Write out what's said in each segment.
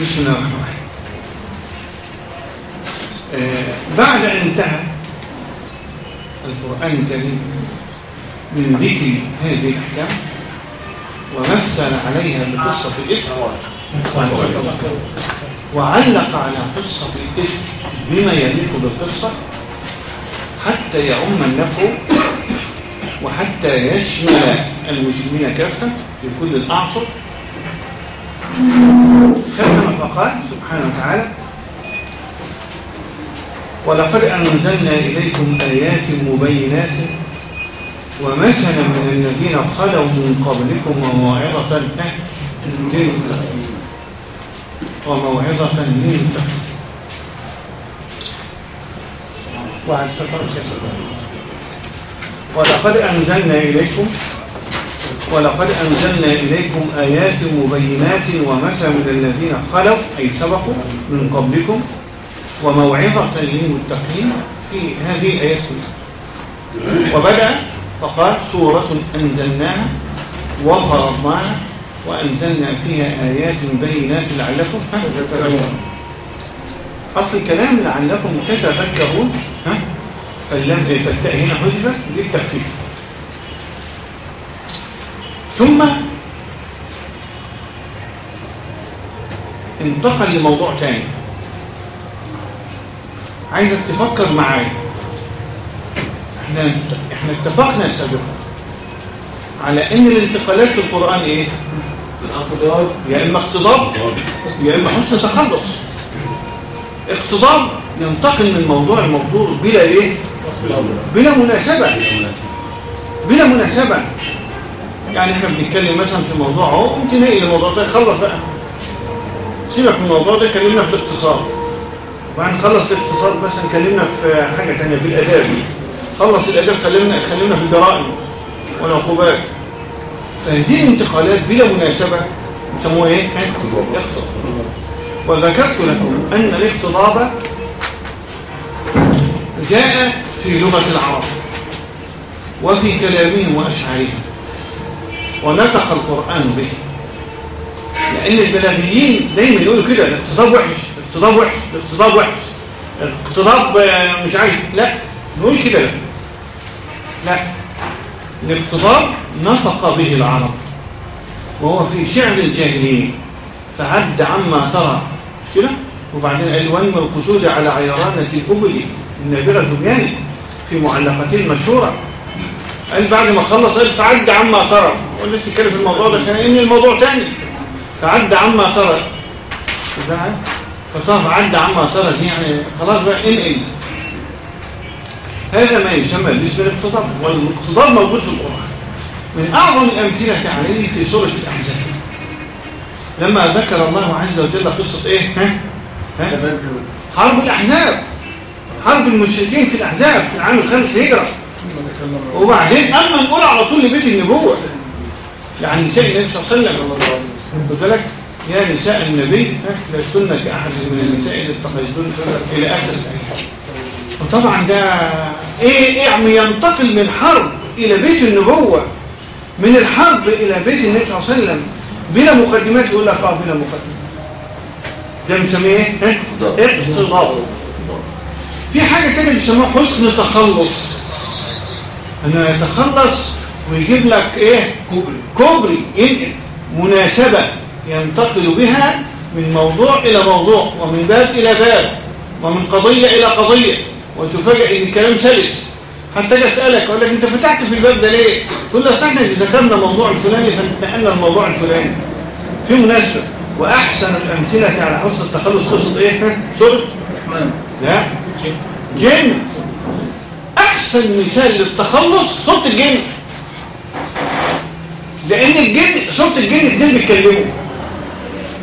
بسم الله الرحمن الرحيم. آه بعد أن انتهى القرآن الكريم من ذكر هذه الأحكام ومثل عليها بقصة الإفك وعلق على قصة الإفك بما يليق بالقصة حتى يعم النفع وحتى يشمل المسلمين كافة في كل الأعصر. ختم فقال سبحانه وتعالى. ولقد أنزلنا إليكم آيات مبينات ومثلا من الذين خلوا من قبلكم وموعظة للمتقين وموعظة للمتقين ولقد أنزلنا إليكم ولقد أنزلنا إليكم آيات مبينات ومثل الذين خلوا أي سبقوا من قبلكم وموعظة للمتقين في هذه الآيات كلها وبدأ فقال سورة أنزلناها وفرضناها وأنزلنا فيها آيات بينات لعلكم تتذكرون أصل الكلام لعلكم تتذكرون فالتاء هنا حذفت للتخفيف. ثم انتقل لموضوع تاني. عايزك تفكر معايا. إحنا إحنا اتفقنا سابقا على إن الانتقالات في القرآن إيه؟ يا إما اقتضاب يا إما حسن تخلص. اقتضاب ينتقل من موضوع الموضوع بلا إيه؟ بلا مناسبة. بلا مناسبة. يعني إحنا بنتكلم مثلا في موضوع اهو قمت نقل الموضوع ده خلص بقى. سيبك من الموضوع ده كلمنا في الاقتصاد. خلص الاقتصاد مثلا كلمنا في حاجة تانية في الآداب. خلص الآداب خلينا خلينا في الجرائم والعقوبات. فهذه الانتقالات بلا مناسبة يسموها إيه؟ اقتضاب وذكرت لكم أن الاقتضاب جاء في لغة العرب وفي كلامهم وأشعارهم. ونطق القرآن به. لأن البلاغيين دايما يقولوا كده الاقتضاب وحش الاقتضاب وحش الاقتضاب وحش الاقتضاب آه، مش عارف. لا نقول كده. لا لا الاقتضاب نطق به العرب وهو في شعر الجاهليين فعد عما ترى مش كده؟ وبعدين قال وانم القتول على عيرانة الأبل النابغة زبياني في معلقته المشهورة قال بعد ما خلص قال فعد عما ترى. ولسه تتكلم في الموضوع ده كان ان الموضوع تاني. فعد عما ترى. فطاف عد عما ترى دي يعني خلاص بقى انقل هذا ما يسمى بالنسبة للاقتضاب والاقتضاب موجود في القرآن. من أعظم الأمثلة عليه في سورة الأحزاب. لما ذكر الله عز وجل قصة إيه؟ ها؟ ها؟ حرب الأحزاب. حرب المشركين في الأحزاب في العام الخامس هجرة. وبعدين أما نقول على طول لبيت النبوة. يعني نساء النبي صلى الله عليه وسلم خد بالك يا نساء النبي لستن كأحد من النساء اللي اتخذتن إلى آخر الآية وطبعا ده إيه يعني ينتقل من حرب إلى بيت النبوة من الحرب إلى بيت النبي صلى الله عليه وسلم بلا مقدمات يقول لك آه بلا مقدمات. ده بنسميه إيه؟ اقتضاب في حاجة تانية بيسموها حسن تخلص. انه يتخلص ويجيب لك إيه؟ كوبري. كوبري. ينقل مناسبة ينتقل بها من موضوع إلى موضوع ومن باب إلى باب ومن قضية إلى قضية وتفاجئ إن الكلام سلس. حتى أجي أسألك أقول لك أنت فتحت في الباب ده ليه؟ تقول لي أصل إحنا ذكرنا الموضوع الفلاني فانتقلنا الموضوع الفلاني. في مناسبة. وأحسن الأمثلة على حسن التخلص قصة إيه؟ رحمن. لا؟ جن. أحسن مثال للتخلص صوت الجن. لأن الجن صوت الجن اتنين بيتكلموا.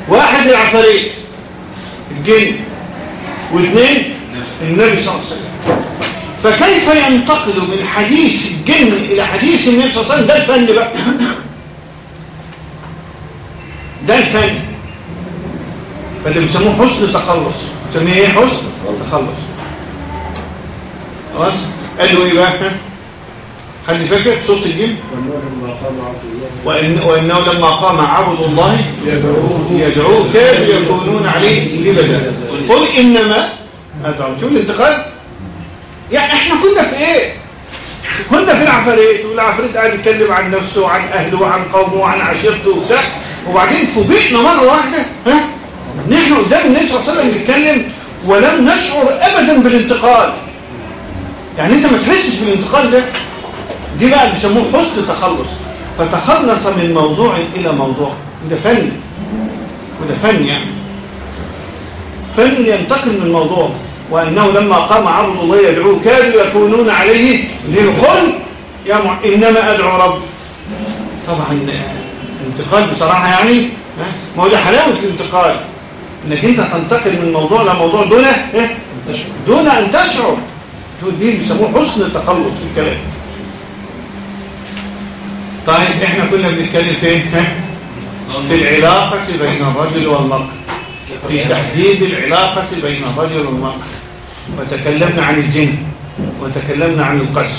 واحد العفاريت. الجن. واثنين النبي صلى الله عليه وسلم. فكيف ينتقل من حديث الجن إلى حديث النبي صلى الله عليه وسلم؟ ده الفن بقى. ده الفن. فاللي بيسموه حسن تخلص. بيسميه إيه؟ حسن تخلص. خلاص؟ قالوا إيه بقى؟ حد فاكر سورة الجن. وإن وإنه لما قام عبد الله يدعوه كانوا يكونون عليه لبدا. قل إنما شوف الانتقال؟ يعني إحنا كنا في إيه؟ كنا في العفاريت والعفاريت قاعد يتكلم عن نفسه وعن أهله وعن قومه وعن عشيرته وبتاع. وبعدين فوجئنا مرة واحدة ها؟ ان إحنا قدام النبي صلى الله عليه وسلم بيتكلم ولم نشعر ابدا بالانتقال. يعني أنت ما تحسش بالانتقال ده؟ دي بقى بيسموه حسن تخلص. فتخلص من موضوع إلى موضوع. ده فن. وده فن يعني. فن ينتقل من موضوع. وأنه لما قام عبد الله يدعوه كادوا يكونون عليه للقل يا مع... إنما أدعو رب. طبعا انتقال بصراحة يعني ها؟ ما هو ده حلاوة الانتقال. إنك أنت تنتقل من موضوع لموضوع دون؟ انتشر دون أن تشعر. دول دي بيسموه حسن التخلص في الكلام. طيب إحنا كنا بنتكلم فين؟ في العلاقة بين الرجل والمرأة. في تحديد العلاقة بين الرجل والمرأة. وتكلمنا عن الزنا وتكلمنا عن القسم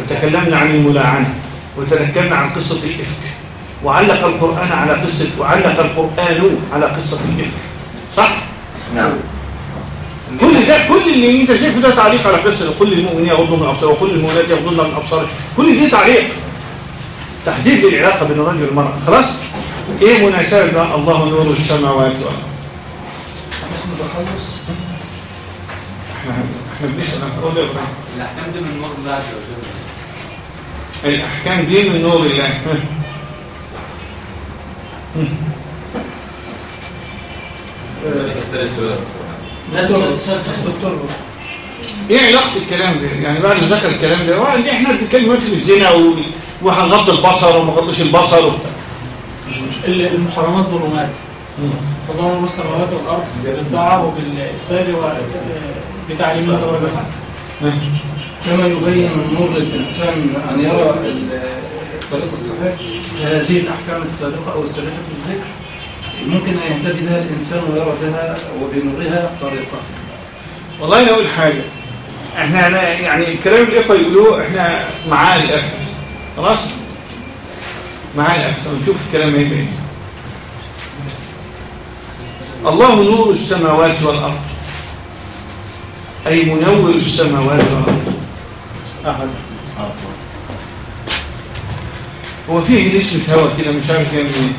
وتكلمنا عن الملاعنة وتكلمنا عن قصة الإفك. وعلق القرآن على قصة وعلق القرآن على قصة الإفك. صح؟ نعم. كل ده كل اللي أنت شايفه ده تعليق على قصة كل المؤمنين يغضوا من أبصارهم وكل المؤمنات يغضن من أبصارهم. كل دي تعليق. تحديد العلاقة بين الرجل والمرأة. خلاص؟ إيه مناسبة؟ بقى؟ الله نور السماوات والأرض. حسن تخلص إحنا إحنا بنسأل. الأحكام دي من نور الله عز وجل. الأحكام دي من نور الله. السؤال دكتور دكتور إيه علاقة الكلام ده يعني بعد ما ذكر الكلام ده واحد إحنا بنتكلم دلوقتي في الزنا و- وهنغض البصر وما غضش البصر وبتاع. المحرمات ظلمات. فالله نور السماوات والأرض بالطاعه وبالسير وبتعليم الله تبارك وتعالى. كما يبين النور للإنسان أن يرى ال- الطريق الصحيح هذه الأحكام السابقة أو سابقة الذكر ممكن أن يهتدي بها الإنسان ويرى بها وبنورها طريقة. والله أنا أقول حاجة. إحنا يعني الكلام اللي الاخوة يقولوه إحنا معاه الآخر خلاص؟ معاه الآخر ونشوف الكلام هيبقى إيه. الله نور السماوات والأرض. أي منور السماوات والأرض. أحد. هو فيه نسمة هوا كده؟ مش عارف يعني إيه.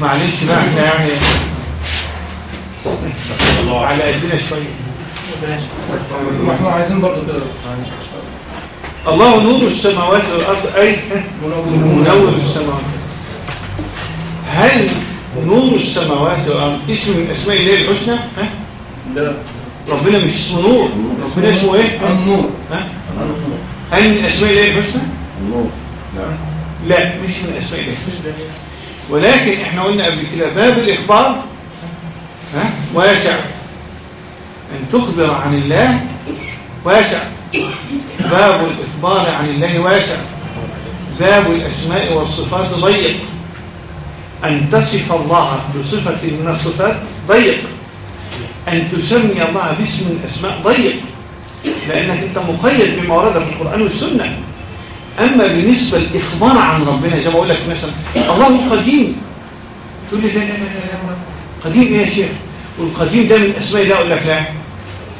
معلش بقى إحنا يعني على قدنا وإحنا عايزين برضو كده. الله نور السماوات والأرض. أي. منور السماوات. هل نور السماوات والأرض اسم من أسماء الله الحسنى؟ ها؟ لا. ربنا مش اسمه نور. ربنا اسمه إيه؟ النور. ها؟ هل من أسماء الله الحسنى؟ النور. نعم لا مش من أسماء الله الحسنى. ولكن إحنا قلنا قبل كده باب الإخبار ها؟ أن تخبر عن الله واسع باب الإخبار عن الله واسع باب الأسماء والصفات ضيق أن تصف الله بصفة من الصفات ضيق أن تسمي الله باسم من الأسماء ضيق لأنك أنت مقيد بما ورد في القرآن والسنة أما بالنسبة للإخبار عن ربنا زي ما أقول لك مثلا الله قديم تقول لي لا لا لا لا قديم إيه يا شيخ والقديم ده من أسماء الله أقول لك لا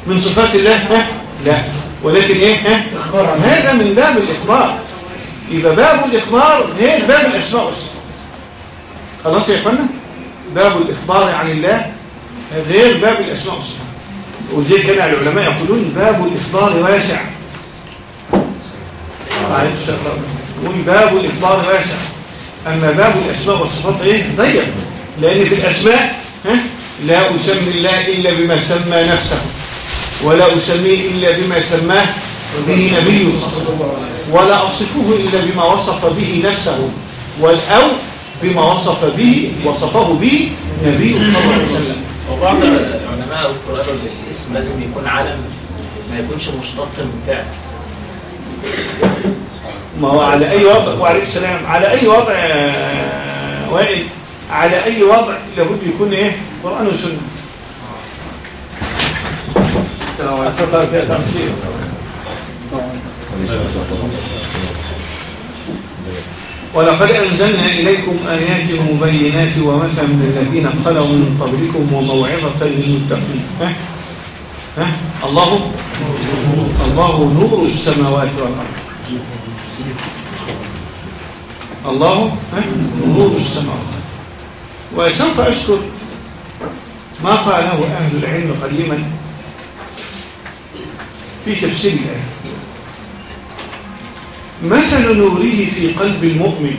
من صفات الله ها؟ لا. ولكن إيه؟ ها؟ إخبار عن هذا من باب الإخبار. يبقى باب الإخبار غير باب الأسماء والصفات. خلاص يا فندم باب الإخبار عن الله غير باب الأسماء والصفات. وزي كان العلماء يقولون باب الإخبار واسع. ربنا. يقول باب الإخبار واسع. أما باب الأسماء والصفات إيه؟ ضيق. لأن في الأسماء ها؟ لا أسمي الله إلا بما سمى نفسه ولا أسميه إلا بما سماه به نبيه ولا أصفه إلا بما وصف به نفسه والأو بما وصف به وصفه به نبيه صلى الله عليه وسلم. وبعض علماء القرآن الاسم لازم يكون علم ما يكونش مشتق من فعل. ما هو على أي وضع؟ وعليك السلام. على أي وضع وائل على أي وضع لابد يكون إيه؟ قرآن وسنة. السلام تمثيل ولقد أنزلنا إليكم آيات مبينات ومثلا من الذين خلوا من قبلكم وموعظة للمتقين. ها؟ ها؟ الله الله نور السماوات والأرض. الله؟ نور السماوات. وسوف أذكر ما قاله أهل العلم قديما في تفسير الآية. مثل نوره في قلب المؤمن؟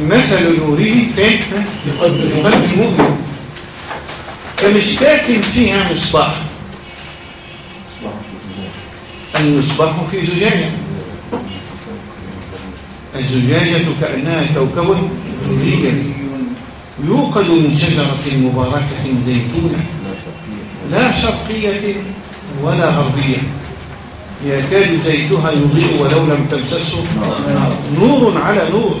مثل نوره؟ في قلب قلب المؤمن. كمشكاة فيها مصباح. المصباح في زجاجة. الزجاجة كأنها كوكب دري يوقد من شجرة مباركة زيتونة. لا شرقية ولا غربية. يكاد زيتها يضيء ولو لم تمسسه نور على نور.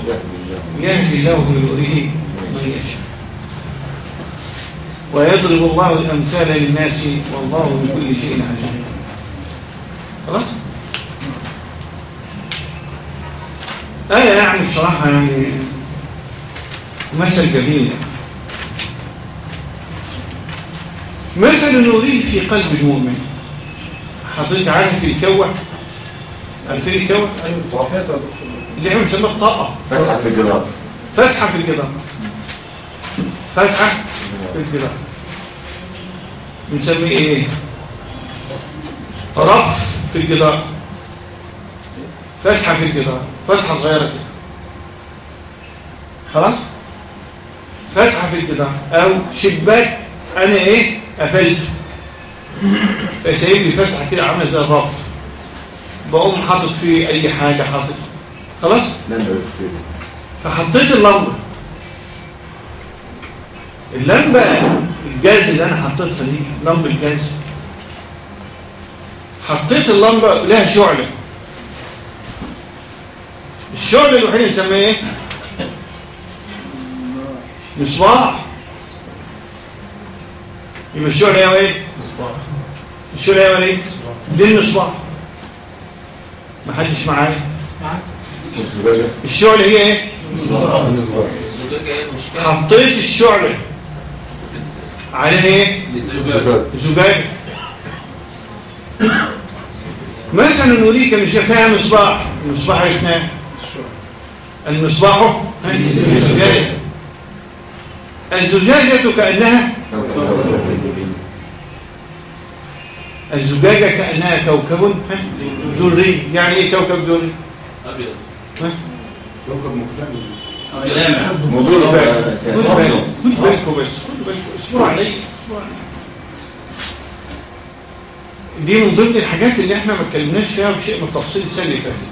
يهدي الله بنوره من يشاء. ويضرب الله الأمثال للناس والله بكل شيء عليم. خلاص؟ آية يعني بصراحة يعني مثل جميل. مثل نوره في قلب المؤمن. حضرتك عارف الكوة عارفين الكوة أيوه اللي إحنا بنسميها الطاقة فتحة في الجدار. فتحة في الجدار. فتحة في الجدار. بنسميه إيه؟ رف في الجدار. فتحة في الجدار. فتحة صغيرة كده. خلاص؟ فتحة في الجدار أو شباك. أنا إيه؟ قفلته فسايب لي فتحة كده عاملة زي الرف. بقوم حاطط فيه أي حاجة حاطط. خلاص؟ فحطيت اللمبة. اللمبة الجاز اللي أنا حطيتها دي لمبة الجاز. حطيت اللمبة لها شعلة. الشعلة الوحيدة نسميها إيه؟ مصباح. يبقى الشعلة هي إيه؟ الشعلة هي إيه؟ دي المصباح محدش معايا معاك الزجاجة الشعلة هي إيه؟ المشكلة؟ حطيت الشعلة عليها إيه؟ زجاجة مثلا نريك مش فيها مصباح. المصباح عرفناه. المصباح ها، الزجاجة الزجاجة كأنها الزجاجة كأنها كوكب ها، دري يعني إيه كوكب دري أبيض. ها؟ موضوع خد بالك خد بالكم بس خد بالكم اصبروا علي اصبروا علي. دي من ضمن الحاجات اللي إحنا ما اتكلمناش فيها بشيء من التفصيل السنة اللي فاتت.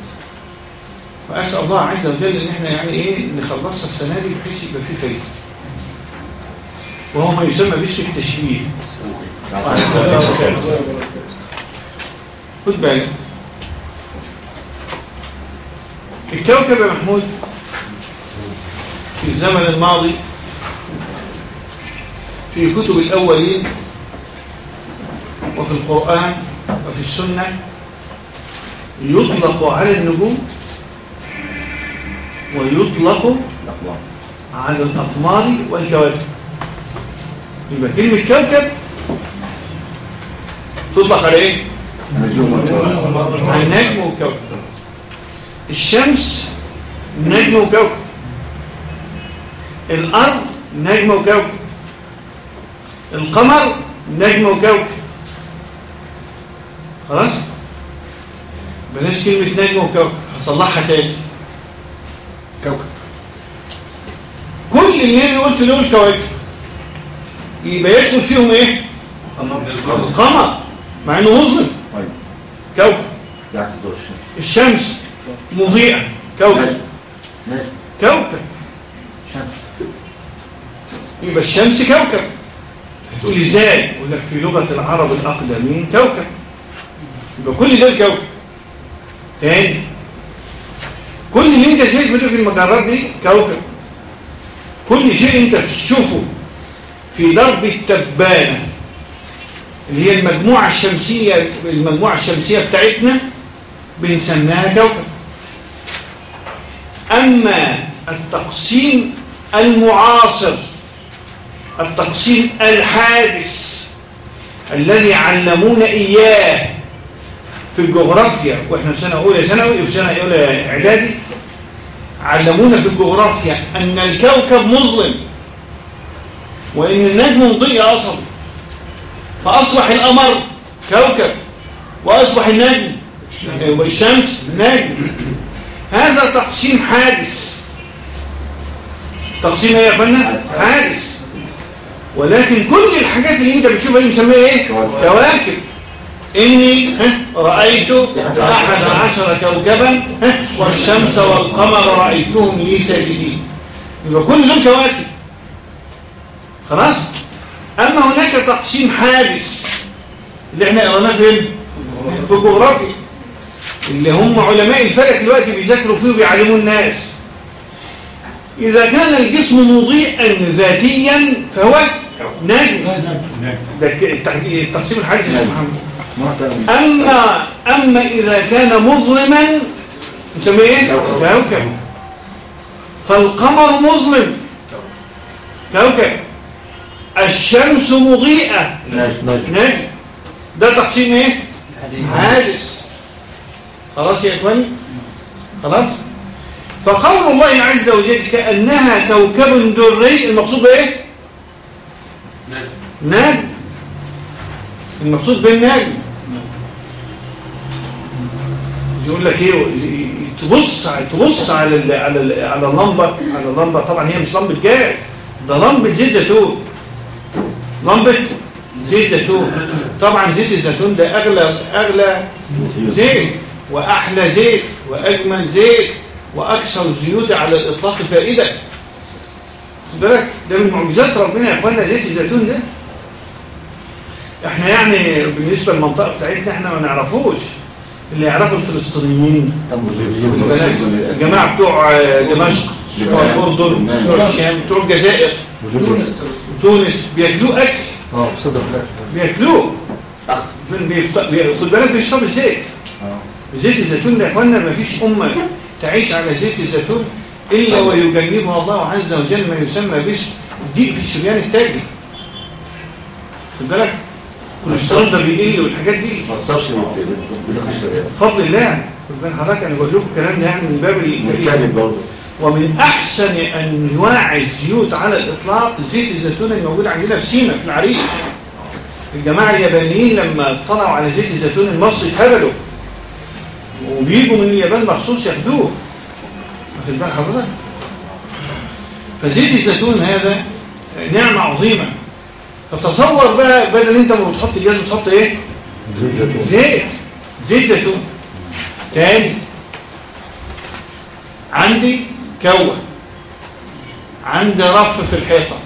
واسال الله عز وجل أن إحنا يعني إيه نخلصها السنة دي بحيث يبقى في فايده وهو ما يسمى باسم التشبيه خد بالك. الكوكب يا محمود في الزمن الماضي في كتب الأولين وفي القرآن وفي السنة يطلق على النجوم ويطلق على الأقمار والكواكب يبقى كلمة كوكب تطلق على إيه؟ على النجم وكوكب. الشمس نجم وكوكب. الأرض نجم وكوكب. القمر نجم وكوكب. خلاص؟ بلاش كلمة نجم وكوكب. هصلحها تاني. كوكب. كل اللي أنا قلت دول كواكب يبقى يدخل فيهم إيه؟ القمر. مع إنه مظلم. كوكب. الشمس. مضيئة. كوكب. كوكب. يبقى الشمس كوكب. تقول لي إزاي؟ يقول لك في لغة العرب الأقدمين كوكب. يبقى كل دول كوكب. تاني. كل اللي انت شايفه في المجرات دي كوكب. كل شيء انت تشوفه في درب التبانة اللي هي المجموعة الشمسية المجموعة الشمسية بتاعتنا بنسميها كوكب. أما التقسيم المعاصر التقسيم الحادث الذي علمونا إياه في الجغرافيا وإحنا في سنة أولى ثانوي وفي سنة أولى إعدادي علمونا في الجغرافيا أن الكوكب مظلم وإن النجم مضيء أصلا. فأصبح القمر كوكب وأصبح النجم والشمس نجم. هذا تقسيم حادث. تقسيم إيه يا فندم؟ حادث. ولكن كل الحاجات اللي أنت بتشوفها دي بنسميها إيه؟ كواكب. إني ها، رأيت أحد عشر كوكبا والشمس والقمر رأيتهم لي ساجدين. يبقى كل دول كواكب. خلاص؟ أما هناك تقسيم حادث اللي إحنا قريناه فين في الجغرافيا اللي هم علماء الفلك دلوقتي بيذاكروا فيه وبيعلموا الناس. إذا كان الجسم مضيئا ذاتيا فهو نجم. ده التقسيم الحادث محمد. أما أما إذا كان مظلما نسميه إيه؟ كوكب. فالقمر مظلم. كوكب. الشمس مضيئة. نجم نجم. نجم. ده تقسيم إيه؟ حادث. خلاص يا إخواني؟ خلاص؟ فقول الله عز وجل كأنها كوكب دري المقصود بإيه؟ نجم. المقصود بالنجم. يقول لك إيه تبص تبص على على على اللمبة على اللمبة. طبعا هي مش لمبة جاز ده لمبة زيت زيتون. لمبة زيت زيتون. طبعا زيت الزيتون ده أغلى أغلى زيت وأحلى زيت وأجمل زيت وأكثر الزيوت على الإطلاق فائده بالك؟ ده من معجزات ربنا يا إخوانا زيت الزيتون ده. إحنا يعني بالنسبة للمنطقة بتاعتنا إحنا ما نعرفوش. اللي يعرفوا الفلسطينيين. الجماعه بتوع دمشق بتوع الأردن بتوع الشام بتوع الجزائر. تونس. تونس. بياكلوه أكل. آه صدق الاكل بياكلوه من بيفط- بي- خد بالك بيشربوا الزيت آه. زيت الزيتون يا إخوانا ما فيش أمة تعيش على زيت الزيتون إلا ويجنبها الله عز وجل ما يسمى باسم الضيق في الشريان التاجي. خد بالك؟ والاشتراك ده بيقل والحاجات دي. ما تصابش بفضل الله. بال حضرتك أنا بقول لكم الكلام ده يعني من باب مرتبط برضه. ومن أحسن أنواع الزيوت على الإطلاق زيت الزيتون الموجود عندنا في سينا في العريش الجماعة اليابانيين لما اطلعوا على زيت الزيتون المصري اتهبلوا. وبيجوا من اليابان مخصوص ياخدوه. واخد بال حضرتك؟ فزيت الزيتون هذا نعمة عظيمة. فتصور بقى بدل انت ما بتحط جاز بتحط إيه؟ زيت زيتون زيت زيت زيتون تاني. عندي كوة. عندي رف في الحيطة.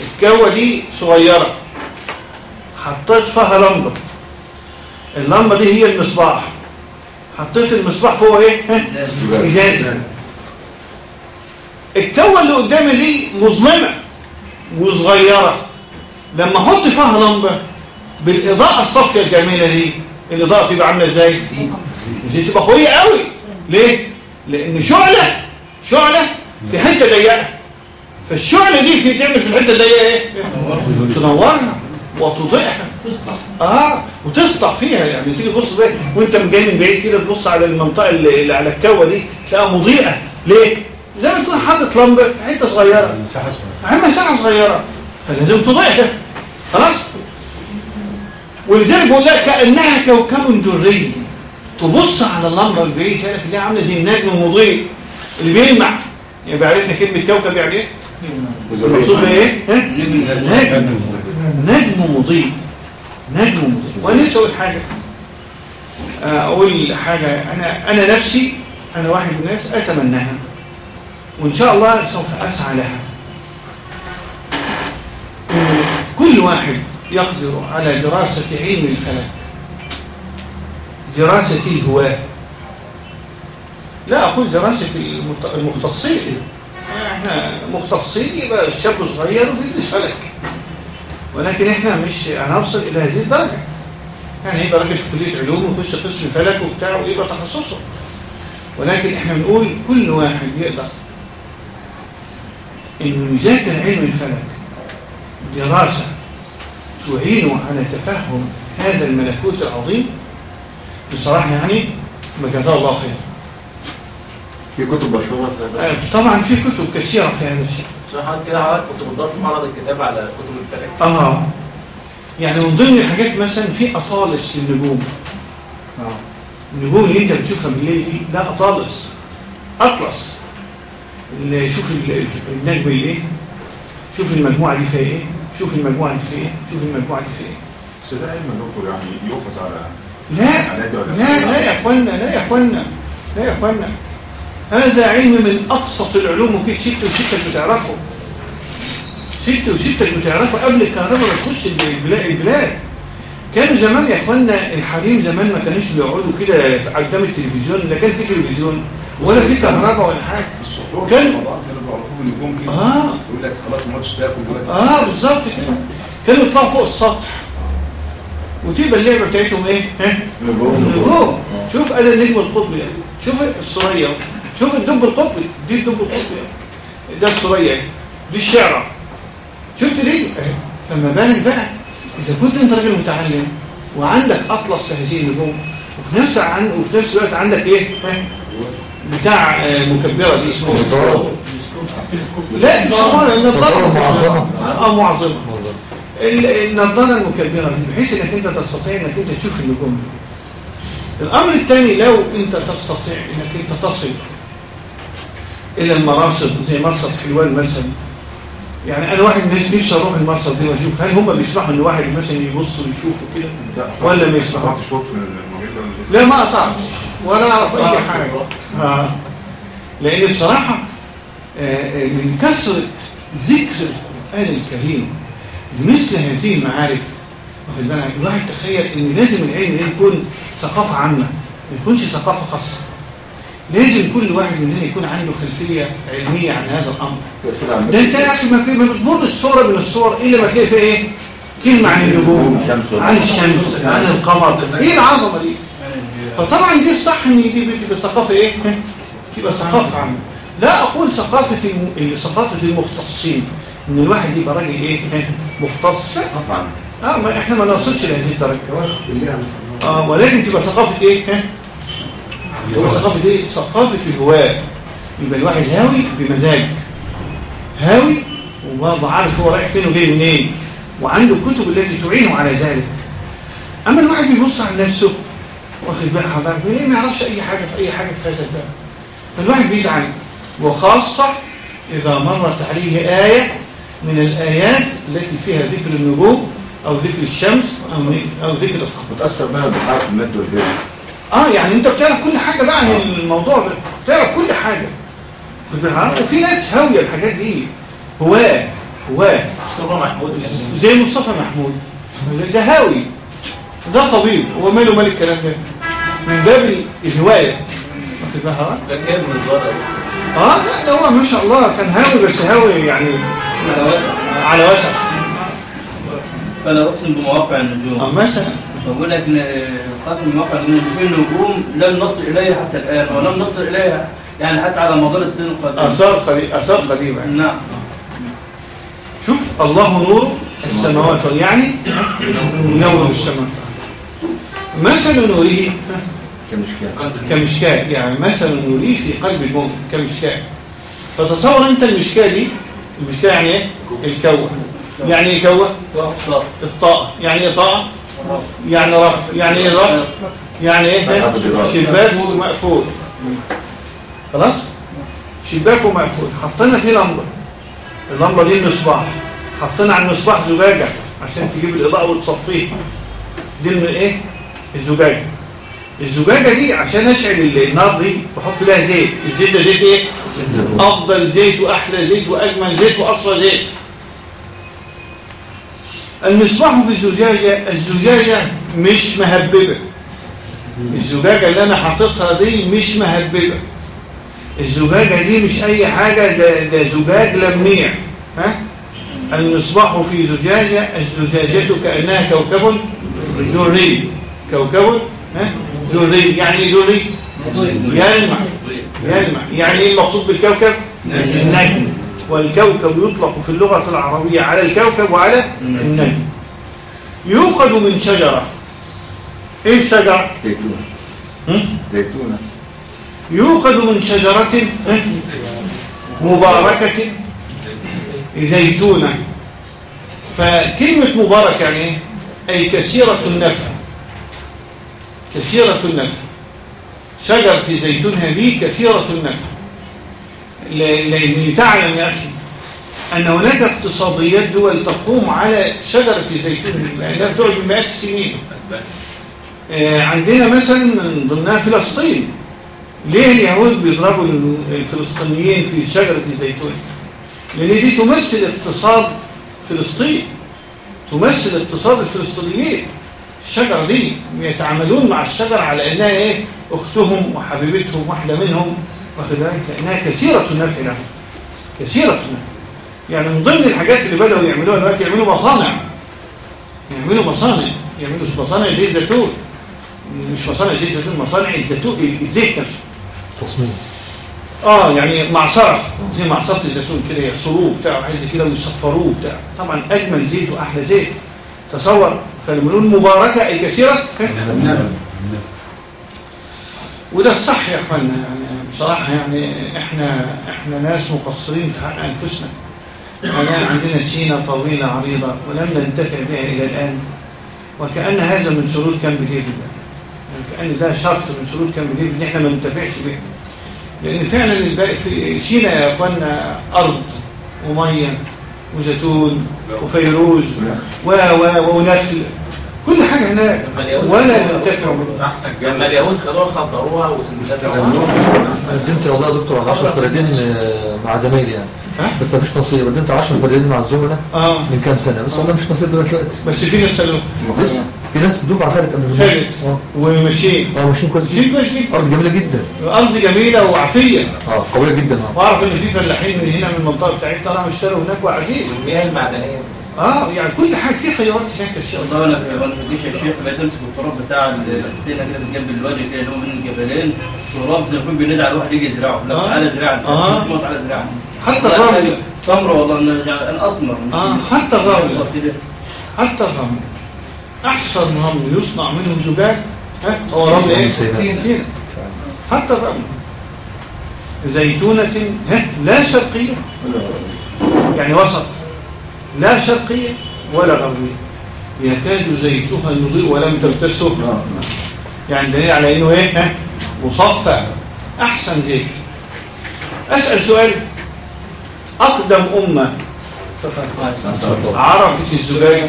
الكوة دي صغيرة. حطيت فيها لمبة. اللمبة دي هي المصباح. حطيت المصباح فوق إيه؟ ازازة الكوة اللي قدامي دي مظلمة. وصغيرة لما أحط فيها لمبة بالإضاءة الصافية الجميلة دي الإضاءة تبقى عاملة إزاي؟ دي تبقى قوية قوي ليه؟ لأن شعلة شعلة في حتة ضيقة فالشعلة دي في تعمل في الحتة الضيقة إيه؟ تنورها وتضيئها تسطح آه وتسطع فيها يعني تيجي تبص بقى وأنت جاي من بعيد كده تبص على المنطقة اللي, اللي على الكوة دي تلاقيها مضيئة ليه؟ زي ما تكون حاطط لمبة في حتة صغيرة. مساحه صغيرة. اهم مساحه صغيرة. فلازم تضيئها خلاص؟ ولذلك بقول لك كأنها كوكب دري. تبص على اللمبة من بعيد تلاقي إنها عاملة زي النجم المضيء. اللي بيلمع. يبقى عرفنا كلمة كوكب يعني إيه؟ المقصود بايه؟ نجم نجم مضيء. نجم مضيء. وأنا نفسي أقول حاجة. آه، أقول حاجة. أنا أنا نفسي أنا واحد من الناس أتمناها. وإن شاء الله سوف أسعى لها. كل واحد يقدر على دراسة علم الفلك. دراسة الهواة. لا أقول دراسة المت- المختصين. إحنا مختصين يبقى الشاب صغير وبيدرس فلك ولكن إحنا مش هنوصل إلى هذه الدرجة. يعني هيبقى راجل في كلية علوم ويخش قسم فلك وبتاع ويبقى تخصصه. ولكن إحنا بنقول كل واحد يقدر انه يذاكر علم الفلك دراسة تعينه على تفهم هذا الملكوت العظيم بصراحة يعني ما جزاه الله خير. في كتب مشهورة في هذا. آه، طبعا في كتب كثيرة في هذا الشيء. كده حضرتك كنت بتضاف معرض الكتاب على كتب الفلك؟ آه. يعني من ضمن الحاجات مثلا في أطالس للنجوم. النجوم اللي أنت بتشوفها بالليل دي ده أطالس. أطلس. شوف ال- النجم اللي إيه شوف المجموعة دي فيها إيه شوف المجموعة دي فيها إيه شوف المجموعة دي فيها إيه بس ده علم دكتور يعني يؤخذ على لا لا لا يا إخوانا لا يا إخوانا لا يا إخوانا. هذا علم من أبسط العلوم وكيف ست وستك بتعرفه ست وستك بتعرفه قبل الكهرباء ما تخش البلاد, البلاد. كانوا زمان يا إخوانا الحريم زمان ما كانوش بيقعدوا كده قدام التلفزيون لا كان في تلفزيون. ولا في كهرباء ولا حاجة الصحور كان- كانوا بيعرفوه بالنجوم كده آه يقول لك خلاص الماتش دلوقتي آه بالظبط كده كانوا يطلعوا فوق السطح وتبقى اللعبة بتاعتهم إيه؟ ها؟ نجوم شوف ادي النجم القطبي ده. شوف السوريه شوف الدب القطبي دي الدب القطبي ده السوريه اهي. دي الشعرة شفت اهي. فما بالك بقى إذا كنت أنت راجل متعلم وعندك أطلس هذه النجوم وفي نفس عن وفي نفس الوقت عندك إيه ها؟ بتاع آه، مكبرة دي اسمه لا النظاره معظمة. آه معظمة. ال- النظاره المكبرة دي بحيث إنك أنت تستطيع إنك أنت تشوف النجوم الأمر الثاني لو أنت تستطيع إنك أنت تصل إلى المراصد زي مرصد حلوان مثلا. يعني أنا واحد من الناس نفسي أروح المرصد دي وأشوف هل هم بيسمحوا إن واحد مثلا يبص ويشوف كده ولا ما يسمحوش؟ لا ما قطعتش. ولا أعرف أي حاجة. آه. لأن بصراحة آه، آه، من كثرة ذكر القرآن الكريم لمثل هذه المعارف واخد بالك؟ الواحد تخيل إن لازم العلم ده يكون ثقافة عامة ما يكونش ثقافة خاصة. لازم كل واحد مننا يكون عنده خلفية علمية عن هذا الأمر. ده انت يا أخي ما في ما بتمر الصورة من الصور إلا ما تلاقي فيها إيه؟ كلمة عن النجوم عن الشمس عن القمر. إيه العظمة دي؟ فطبعا دي الصح إن دي بتبقى ثقافة إيه؟ تبقى ثقافة عامة. لا أقول ثقافة الم... ثقافة المختصين إن الواحد يبقى راجل إيه؟ مختص. لا طبعا آه ما إحنا ما نوصلش لهذه الدرجة. آه ولكن تبقى ثقافة إيه؟ تبقى ثقافة إيه؟ ثقافة الهواة. يبقى الواحد هاوي بمزاج. هاوي وبرضه عارف هو رايح فين وجاي منين وعنده الكتب التي تعينه على ذلك. أما الواحد بيبص على نفسه واخد بال حضرتك ليه ما يعرفش أي حاجة في أي حاجة في هذا الباب؟ فالواحد بيزعل. وخاصة إذا مرت عليه آية من الآيات التي فيها ذكر النجوم أو ذكر الشمس أو أو ذكر القمر. متأثر بها بحرف المد والبيت آه يعني أنت بتعرف كل حاجة بقى عن الموضوع ده. بتعرف كل حاجة؟ وفي ناس هاوية الحاجات دي. هواة هواة. مصطفى محمود. زي مصطفى محمود. ده هاوي. ده طبيب هو ماله مال الكلام ده من باب الهواية. واخد حضرتك؟ كان جايب من الزرع آه؟ لا ده هو ما شاء الله كان هاوي بس هاوي يعني على وسع على وسع فأنا أقسم بمواقع النجوم. آه مثلا بقول لك إن قسم بمواقع النجوم في لم نصل إليها حتى الآن ولم نصل إليها يعني حتى على مدار السنين القادمة. آثار قديمه آثار قديمة. يعني. نعم. شوف الله نور السماوات يعني منور السماوات. مثل نوره كمشكلة كمشكاة يعني مثل نوره في قلب المؤمن كمشكاة. فتصور أنت المشكاة دي المشكاة يعني إيه؟ الكوة يعني إيه كوة الطاقة. يعني إيه طاقة؟ يعني رف. يعني إيه رف؟ يعني إيه. شباك مقفول. خلاص؟ شباك ومقفول. حطينا فيه لمبة. اللمبة دي المصباح. حطينا على المصباح زجاجة عشان تجيب الإضاءة وتصفيه. دي من إيه؟ الزجاجة. الزجاجة دي عشان أشعل النار دي بحط لها زيت. الزيت ده زيت إيه؟ أفضل زيت وأحلى زيت وأجمل زيت واصفى زيت. المصباح في الزجاجة الزجاجة مش مهببة. الزجاجة اللي أنا حاططها دي مش مهببة. الزجاجة دي مش أي حاجة ده, ده زجاج لميع. ها؟ المصباح في زجاجة الزجاجة كأنها كوكب دري كوكب؟ دري يعني إيه دري يلمع يلمع. يعني إيه المقصود بالكوكب؟ النجم والكوكب يطلق في اللغة العربية على الكوكب وعلى النجم. يوقد من شجرة. إيه الشجرة زيتونة؟ زيتونة يوقد من شجرة؟ مباركة. زيتونة. فكلمة مبارك يعني إيه؟ أي كثيرة النفع. كثيرة النفع. شجرة زيتون هذه كثيرة النفع. لأن تعلم يا أخي أن هناك اقتصاديات دول تقوم على شجرة زيتون. لأنها بتقعد بمئات السنين. آه، عندنا مثلا من ضمنها فلسطين. ليه اليهود بيضربوا الفلسطينيين في شجرة الزيتون لأن دي تمثل اقتصاد فلسطين. تمثل اقتصاد الفلسطينيين. الشجرة دي يتعاملون مع الشجرة على أنها إيه؟ أختهم وحبيبتهم واحدة منهم. واخد بالك لأنها كثيرة النفع لهم. كثيرة النفع. يعني من ضمن الحاجات اللي بدأوا يعملوها دلوقتي يعملوا مصانع. يعملوا مصانع. يعملوا مصانع زيت زيتون. مش مصانع زيت زيتون مصانع الزيتون الزيت نفسه. تصميم. آه يعني معصرة. زي معصرة الزيتون كده يعصروه بتاع زي كده ويصفروه بتاع. طبعا أجمل زيت وأحلى زيت. تصور فلما نقول مباركة أي كثيرة. وده الصح يا اخوانا يعني بصراحة يعني إحنا إحنا ناس مقصرين في حق أنفسنا. الان عندنا سينة طويلة عريضة ولم ننتفع بها إلى الآن. وكأن هذا من شروط كان ديفيد كأن ده شرط من شروط كان ديفيد إن إحنا ما ننتفعش به لأن فعلا سينا يا اخوانا أرض ومية. وزيتون وفيروز و و ونخل. كل حاجة هناك. ولا ننتفع بها أحسن لما اليهود خدوها خطروها قدمت والله يا دكتور على 10 فردين آه، مع زمايلي يعني. ها؟ بس مفيش نصيب. قدمت 10 فردين مع الزملاء آه. من كام سنة؟ بس والله مش نصيب دلوقتي. وقت بس في ناس لسه في ناس دفعه خدت قبل. آه وماشيين آه ماشيين كويس ماشيين جدا كويس جدا. أرض جميلة جدا. أرض جميلة وعافية. آه قوية جدا. آه. وأعرف إن في فلاحين من هنا من المنطقة بتاعتنا راحوا اشتروا هناك وقاعدين المياه المعدنية. آه يعني كل حاجة في خيارات هناك الشغل والله أنا في وأنا في الجيش يا شيخ بقيت أمسك التراب بتاع السينا كده من جنب الوادي كده اللي هو بين الجبلين. تراب زي ما يكون بينادي على الواحد يجي يزرعه. لا آه. تعالى زرع آه. تموت على زراعه حتى الرمل. سمره والله أنا يعني أسمر آه مش حتى الرمل. كده. حتى الرمل. أحسن رمل يصنع منه زجاج ها؟ هو رمل. إيه سينا. حتى الرمل. زيتونة ها؟ لا شرقية. يعني وسط. لا شرقية ولا غربية. يكاد زيتها يضيء ولم تلتسه يعني دليل على إنه إيه؟ ها؟ مصفى. أحسن زيت. أسأل سؤال. أقدم أمة. عرفت الزجاج؟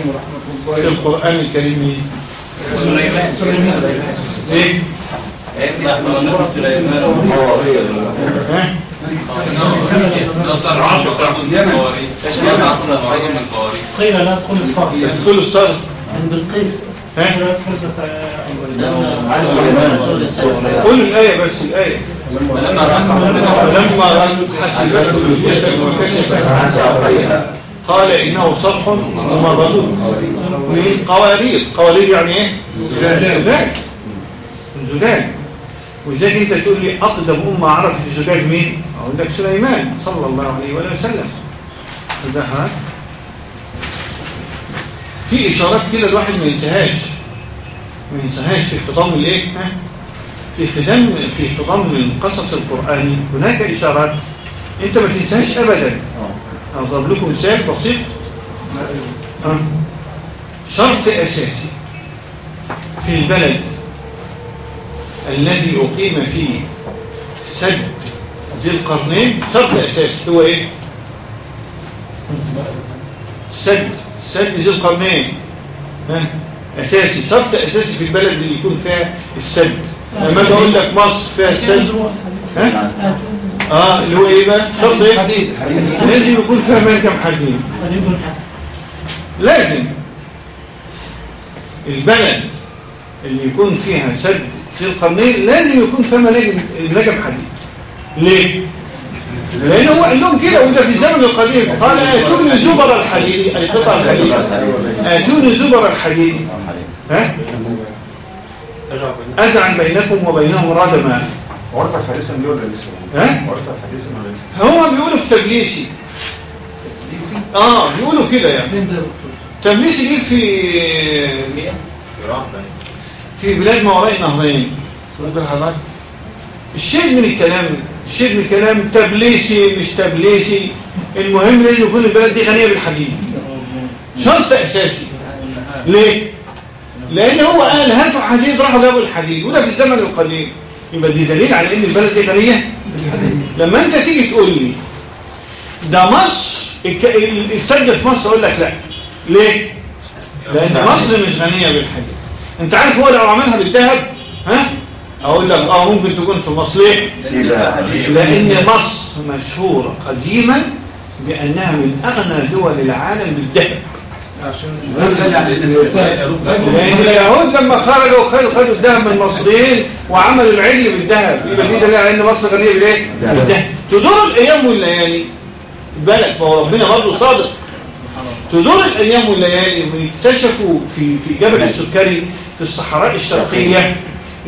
في القرآن الكريم؟ سليمان. إيه؟ سليمان ها قيل لا تدخل الصرف يدخلوا الصرف عند القيس. قول الآية بس الآية. فلما رأت حسبته وكشفت عن ساقيها قال إنه سطح ممرض من قوارير. قوارير يعني إيه؟ زجاج. زجاج. ولذلك أنت تقول لي أقدم أمة عرفت الزجاج مين؟ أقول لك سليمان صلى الله عليه وآله وسلم. ده ها؟ في إشارات كده الواحد ما ينساهاش. ما ينساهاش في خضم الإيه؟ في خدام في خضم القصص القرآني هناك إشارات. أنت ما تنساهاش أبدا. أضرب لكم مثال بسيط. شرط أساسي في البلد الذي أقيم فيه سد ذي القرنين شرط أساسي هو إيه؟ سد سد ذي القرنين؟ أساسي شرط أساسي في البلد اللي يكون فيها السد لما أقول لك مصر فيها السد ها؟ آه اللي هو إيه بقى؟ شرط إيه؟ حديد لازم يكون فيها مركب حديد حديد. والحسن لازم. البلد اللي يكون فيها سد في القرنين لازم يكون فيها مناجم مناجم حديد. ليه؟ لأن هو قال لهم كده وده في الزمن القديم. قال أتوني زبر الحديد. القطع الحديد. أتوني زبر الحديد. ها؟ اجعل بينكم وبينهم ردما عرفت حديثا دي ولا لسه؟ ها؟ عرفت حديثا ولا لسه؟ هو بيقولوا في تبليسي ليسي آه بيقولوا كده يعني. فين ده يا دكتور؟ تبليسي دي في. في بلاد ما وراء النهرين. الشيء من الكلام الشيء من الكلام تبليسي مش تبليسي. المهم لازم يكون البلد دي غنية بالحديد. شرط أساسي. ليه؟ لأن هو قال هاتوا حديد راحوا جابوا الحديد. وده في الزمن القديم. يبقى دي دليل على إن البلد دي غنية؟ لما أنت تيجي تقول لي ده مصر السد في مصر أقول لك لا. ليه؟ لأن مصر مش غنية بالحديد أنت عارف هو لو عملها بالذهب ها؟ أقول لك آه ممكن تكون في مصر. ليه؟ لأن مصر مشهورة قديما بأنها من أغنى دول العالم بالذهب. عشان اليهود لما خرجوا خدوا خدوا الذهب من المصريين وعملوا العلي بالذهب. يبقى دي دليل على إن مصر غنية بالإيه؟ بالذهب. تدور الأيام والليالي. بالك ما هو ربنا برضه صادق. تدور الأيام والليالي ويكتشفوا في في جبل السكري في الصحراء الشرقية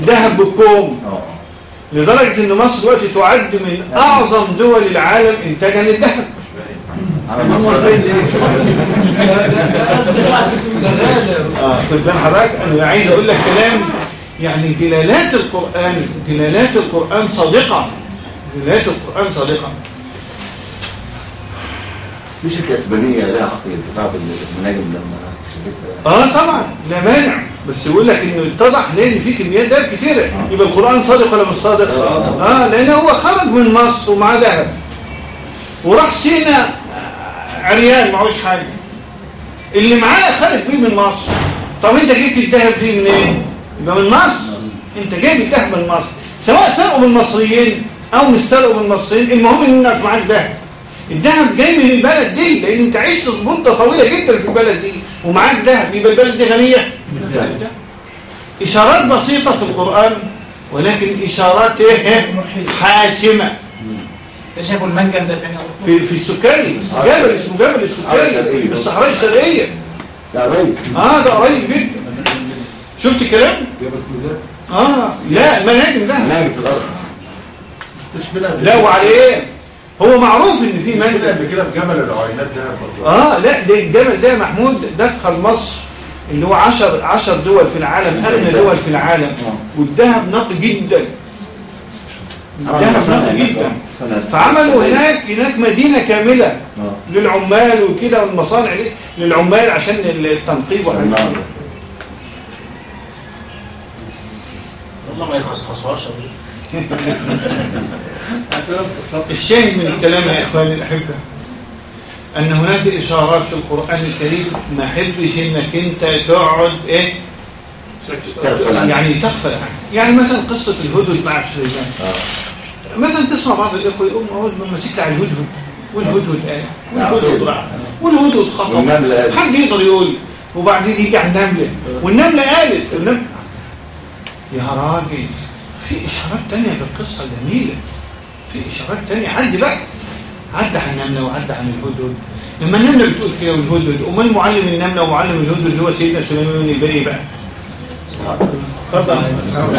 ذهب بالكوم. لدرجة إن مصر دلوقتي تعد من أعظم دول العالم انتاجا للذهب. آه بال حضرتك أنا عايز أقول لك كلام يعني دلالات القران دلالات القران صادقه دلالات القران صادقه مش الكسبانية لها حق الانتفاع بالمناجم لما آه طبعا لا مانع بس يقول لك انه اتضح لأن في كميات دهب كتيره يبقى القران صادق ولا مش صادق آه لأن هو خرج من مصر ومعاه ذهب وراح سينا آه، عريان معهوش حاجة. اللي معاه خارج بيه من مصر. طب انت جبت الذهب دي منين؟ يبقى من مصر. انت جايب الذهب من مصر. سواء سرقوا من المصريين أو مش سرقوا من المصريين المهم انك معاك ذهب الذهب جاي من البلد دي لأن انت عشت مده طويلة جدا في البلد دي ومعاك ذهب يبقى البلد دي غنية. إشارات بسيطة في القرآن ولكن إشارات إيه؟ حاسمه اكتشفوا المنجم ده فين؟ في في السكري جبل اسمه جبل السكري في الصحراء الشرقية. لا قريب. آه ده قريب جدا. شفت الكلام آه لا مناجم ذهب. ناجي في الأرض. لا وعلى إيه هو معروف إن في منجم قبل كده في جبل العينات ده آه لا ده الجبل ده محمود دخل مصر اللي هو 10 10 دول في العالم أغنى دول في العالم. والذهب نقي جدا. الذهب نقي جدا. فعملوا هناك هناك مدينة كاملة آه. للعمال وكده والمصانع للعمال عشان التنقيب. كده. والله ما يخصخصوهاش. الشاهد من الكلام يا إخواني الأحبة أن هناك إشارات في القرآن الكريم ما احبش إنك أنت تقعد إيه تغفل عنها. يعني تغفل عنها يعني مثلا قصة الهدهد مع سليمان مثلا تسمع بعض الإخوة يقوم اقعد ماسك على الهدهد. والهدهد قال والهدهد. راح والهدهد خطب والنملة. حد يقدر يقول وبعدين يجي على النملة. والنملة قالت النملة يا راجل في إشارات تانية في القصة جميله في إشارات تانية. عدي بقى؟ عدى عن النملة وعدى عن الهدهد. لما النملة بتقول كده والهدهد امال معلم النملة ومعلم الهدهد اللي هو سيدنا سليمان إيه بقى؟ اتفضل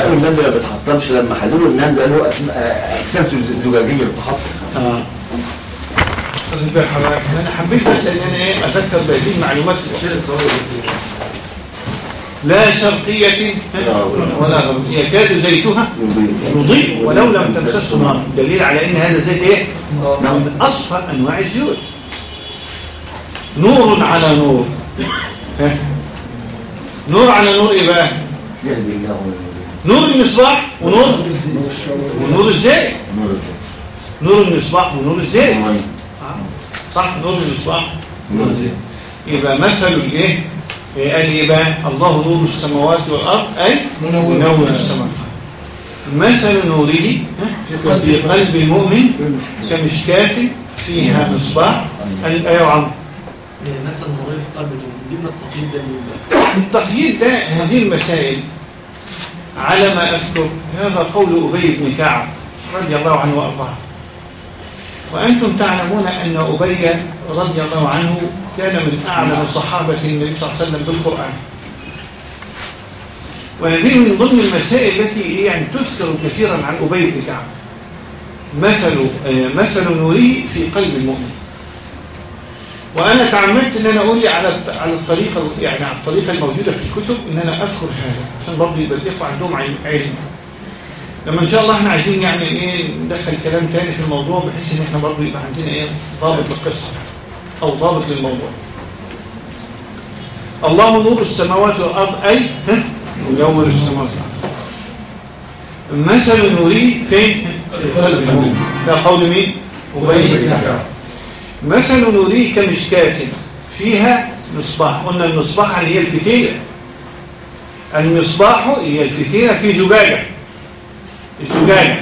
قالوا النملة ما بتحطمش لما حللوا النملة قالوا آه، أجسام زجاجية بتحطم آه أنا حبيت بس ان أنا إيه اذكر بهذه المعلومات لا شرقية ولا غربية. يكاد زيتها يضيء ولو لم تمسسه نار دليل على إن هذا زيت إيه؟ من اصفى أنواع الزيوت. نور على نور؟ نور على نور إيه بقى؟ يهدي الله نور المصباح ونور ونور الزيت. نور المصباح ونور الزيت. صح نور المصباح نور الزيت. يبقى مثل الايه؟ إيه قال إيه بقى الله نور السماوات والأرض أي؟ منور. السماوات. مثل نوره في قلب المؤمن كمشكاة فيها مصباح قال أيوه يا عمرو مثلا نوريه في قلب المؤمن جبنا التقييد ده من التقييد ده هذه المسائل على ما أذكر هذا قول أبي بن كعب رضي الله عنه وأرضاه. وأنتم تعلمون أن أبي رضي الله عنه كان من أعلم صحابة النبي صلى الله عليه وسلم بالقرآن. وهذه من ضمن المسائل التي يعني تذكر كثيرا عن أبي بن كعب. مثل آه، مثل نوري في قلب المؤمن. وأنا تعمدت أن أنا أقول على على الطريقة يعني على الطريقة الموجودة في الكتب أن أنا أذكر هذا عشان برضه يبقى الإخوة عندهم علم. لما إن شاء الله إحنا عايزين يعني إيه ندخل كلام تاني في الموضوع بحيث إن إحنا برضه يبقى عندنا إيه ضابط للقصة أو ضابط للموضوع. الله نور السماوات والأرض أي ها؟ منور السماوات. مثل نوري فين؟ في قلب المؤمن. ده قول مين؟ أبي بن كعب. مثل نوري كمشكاة فيها مصباح. قلنا المصباح اللي هي الفتيلة. المصباح هي الفتيلة في زجاجة. الزجاجة.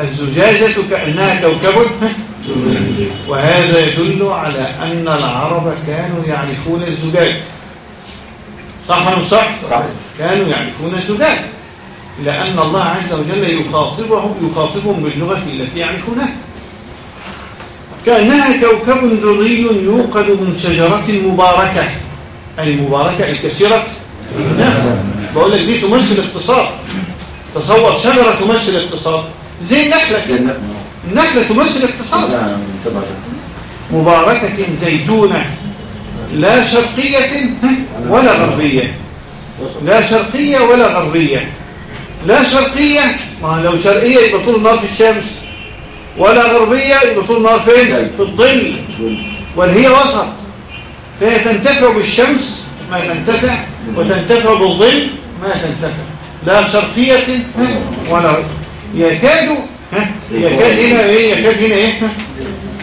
الزجاجة كأنها كوكب. وهذا يدل على أن العرب كانوا يعرفون الزجاج. صح صح؟ صح. كانوا يعرفون الزجاج. لأن الله عز وجل يخاطبهم يخاطبهم باللغة التي يعرفونها. كأنها كوكب دري يوقد من شجرة مباركة. أي مباركة أي كثيرة. النخل بقول لك دي تمثل اقتصاد. تصور شجرة تمثل اقتصاد. زي النخلة كده. النخل النخلة. تمثل اقتصاد. مباركة زيتونة. لا شرقية ولا غربية. لا شرقية ولا غربية. لا شرقية ما لو شرقية يبقى طول النهار في الشمس. ولا غربية يبقى طول النهار فين؟ في الظل. وهي وسط. فهي تنتفع بالشمس ما تنتفع وتنتفع بالظل ما تنتفع. لا شرقية ولا يكاد؟ يكاد هنا إيه؟ يكاد هنا إيه؟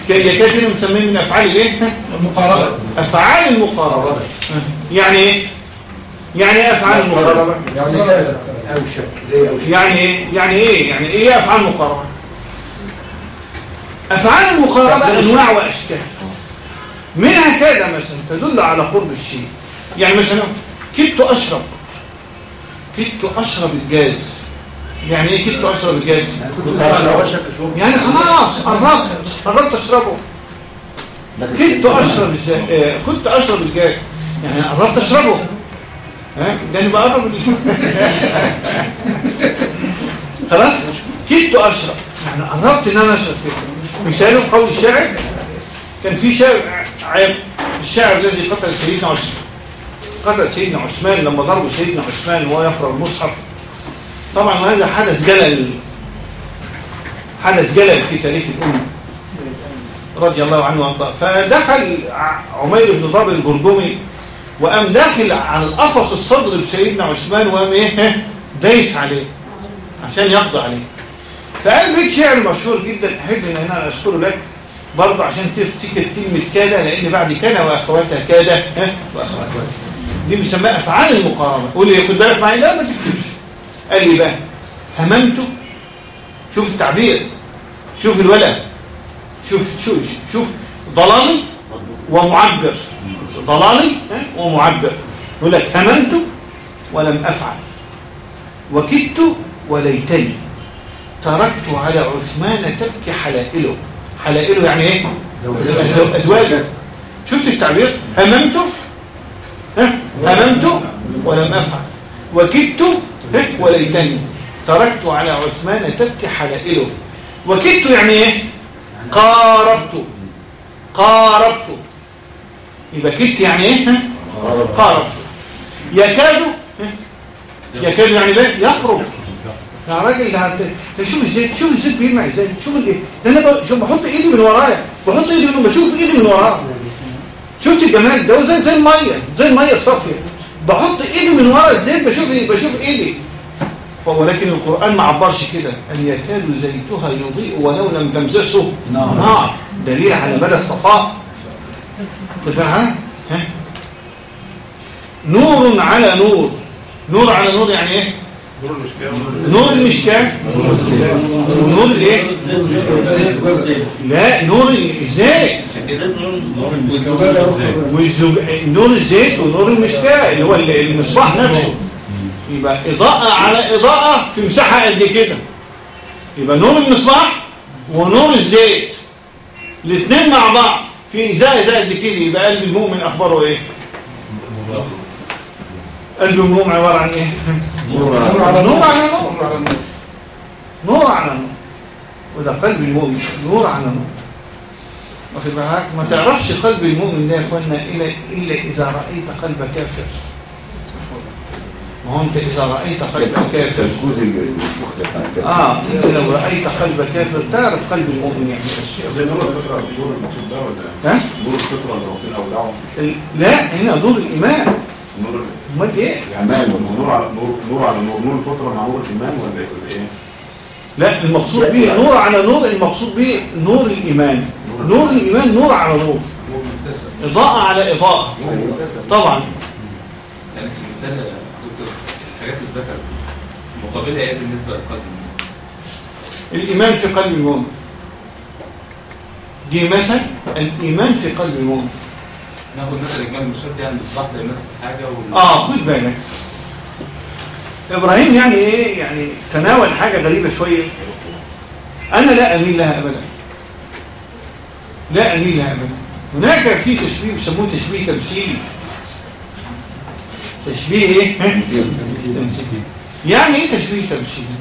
يكاد هنا مسميه من أفعال الايه المقاربة. أفعال المقاربة. يعني إيه؟ يعني إيه أفعال المقاربة؟ يعني كده أوشك زي أوشك. يعني إيه؟ يعني إيه؟ يعني إيه أفعال المقاربة؟ أفعال المقاربة أنواع وأشكال. منها كذا مثلا تدل على قرب الشيء. يعني مثلا كدت أشرب. كدت أشرب الجاز. يعني إيه كدت أشرب الجاز؟ يعني خلاص قربت قربت أشربه. كنت أشرب. الج- آه، كنت أشرب الجاز. يعني قربت أشربه. ها؟ ده أنا بقرب خلاص؟ كنت أشرب. يعني قربت إن أنا كده مثال قول الشاعر كان في شاعر عيب الشاعر الذي قتل سيدنا عثمان قتل سيدنا عثمان لما ضربوا سيدنا عثمان وهو يقرأ المصحف. طبعا وهذا حدث جلل حدث جلل في تاريخ الأمة. رضي الله عنه وأرضاه. فدخل عمير بن ضرب الجرجمي وقام داخل على القفص الصدر بسيدنا عثمان وقام إيه؟ دايس عليه عشان يقضي عليه. فقال بيت شعر مشهور جدا؟ احب ان أنا اذكره لك برضه عشان تفتكر كلمة كاده لأن بعد كان وأخواتها كاده ها؟ وأخواتها. دي بيسميها أفعال المقاربه قول لي خد بالك معايا. لا ما تكتبش قال لي بقى هممت شوف التعبير. شوف الولد. شوف شوف شوف ضلالي ومعبر. ضلالي ومعبر. يقول لك هممت ولم أفعل. وكدت وليتني. تركت على عثمان تبكي حلائله. حلائله يعني إيه؟ أزواجه. شفت التعبير؟ هممت ها؟ هممت ولم أفعل. وكدت؟ وليتني. تركت على عثمان تبكي حلائله. وكدت يعني إيه؟ قاربت. قاربت. يبقى كدت يعني إيه؟ قاربت. يكاد؟ يكاد يعني إيه؟ يقرب. يا راجل ده هت- شوف إزاي شوف الزيت بيلمع إزاي شوف الايه ده أنا ب- بحط ايدي من ورايا. بحط ايدي من بشوف ايدي من ورايا شفت الجمال ده؟ زي زي المية. زي المية الصافية. بحط ايدي من ورا الزيت بشوف بشوف ايدي. ولكن القرآن ما عبرش كده. أن يكاد زيتها يضيء ولو لم تمسسه. نار. نار دليل على مدى الصفاء؟ ها؟ نور على نور. نور على نور يعني إيه؟ نور المشكاة؟ ونور الايه لا نور الزيت. نور الزيت ونور المشكاة اللي هو المصباح نفسه. يبقى إضاءة على إضاءة في مساحة قد كده. يبقى نور المصباح ونور الزيت. الاثنين مع بعض. في إزاء زائد كده. يبقى قلب المؤمن أخباره إيه؟ قلب المؤمن عبارة عن إيه؟ نور نور على على نور نور على نور. نور على نور نور على نور وده قلب المؤمن. نور على نور واخد بالك؟ ما تعرفش قلب المؤمن ده يا إخوانا الا إلا إذا رأيت قلب كافر. ما هو أنت إذا رأيت قلب كافر. آه أنت لو رأيت قلب كافر تعرف قلب المؤمن يعني. زي نور الفطرة. نور المقصود ده ولا ها؟ نور الفطرة اللي ربنا ال- لا هنا دور الإيمان. نور امال إيه؟ يعني نور على نور نور على نور. نور الفطرة مع نور الإيمان ولا إيه؟ ولا إيه؟ لا المقصود به نور على نور المقصود به نور الإيمان. نور الإيمان نور على نور. إضاءة على إضاءة. طبعا. يعني الإنسان يا دكتور الحاجات اللي ذكر مقابلها إيه بالنسبة للقلب الإيمان في قلب المؤمن. دي مثل الإيمان في قلب المؤمن. ناخد مثلا اجمال المشهد يعني مصباح ده يمثل حاجة وال... آه خد بالك إبراهيم يعني إيه؟ يعني تناول حاجة غريبة شوية. أنا لا أميل لها ابدا. لا أميل لها ابدا. هناك في تشبيه بيسموه تشبيه تمثيلي تشبيه إيه؟ تمثيلي يعني إيه تشبيه تمثيلي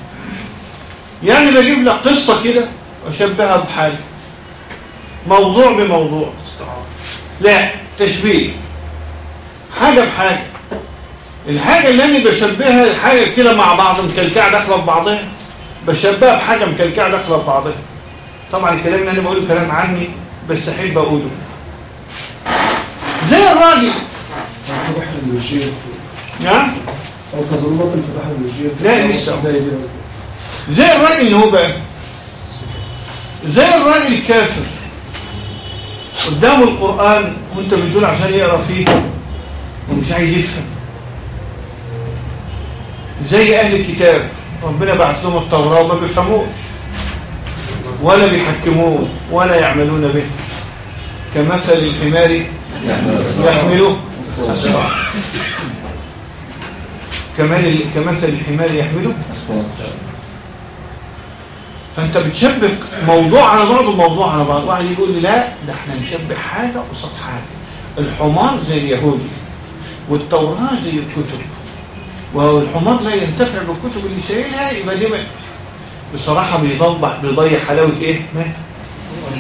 يعني بجيب لك قصة كده وأشبهها بحاجة. موضوع بموضوع. لا. تشبيه حاجة بحاجة. الحاجة اللي أنا بشبهها الحاجة كده مع بعض مكلكعة داخلة في بعضها. بشبهها بحاجة مكلكعة داخلة في بعضها. طبعا الكلام اللي أنا بقوله كلام عني بس أحب أقوله. زي الراجل. البحر الوجيه نعم أو كظلمات البحر الوجيه لا، لسه. زي زي الراجل اللي هو بقى. زي الراجل الكافر. قدامه القرآن وانت بتقول عشان يقرأ فيه ومش عايز يفهم. زي أهل الكتاب ربنا بعت لهم التوراة وما بيفهموش. ولا بيحكموه ولا يعملون به. كمثل الحمار يحمله أسفار كمال كمثل الحمار يحمله فانت بتشبه موضوع على بعض وموضوع على بعض. واحد يقول لي لا ده إحنا نشبه حاجة قصاد حاجة. الحمار زي اليهودي والتوراة زي الكتب. والحمار لا ينتفع بالكتب اللي شايلها يبقى دي بصراحة بيضيع بيضيع حلاوة إيه؟ ما؟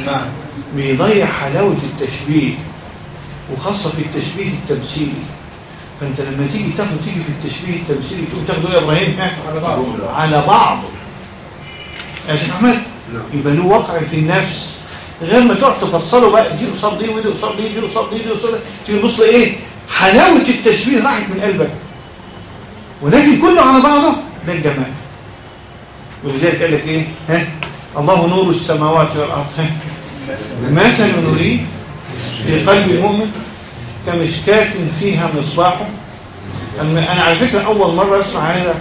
نعم بيضيع حلاوة التشبيه وخاصة في التشبيه التمثيلي. فانت لما تيجي تاخد تيجي في التشبيه التمثيلي تقوم تاخده يا إبراهيم؟ على بعض. على بعض. يا شيخ أحمد يبقى له وقع في النفس. غير ما تقعد تفصله بقى دي قصاد دي ودي قصاد دي دي قصاد دي دي قصاد دي. تيجي تبص إيه؟ حلاوة التشبيه راحت من قلبك. ولكن كله على بعضه ده الجمال ولذلك قال لك إيه؟ ها؟ الله نور السماوات والأرض. ها؟ مثل نوريه في قلب المؤمن كمشكاة فيها مصباح. أما أنا على فكرة أول مرة أسمع هذا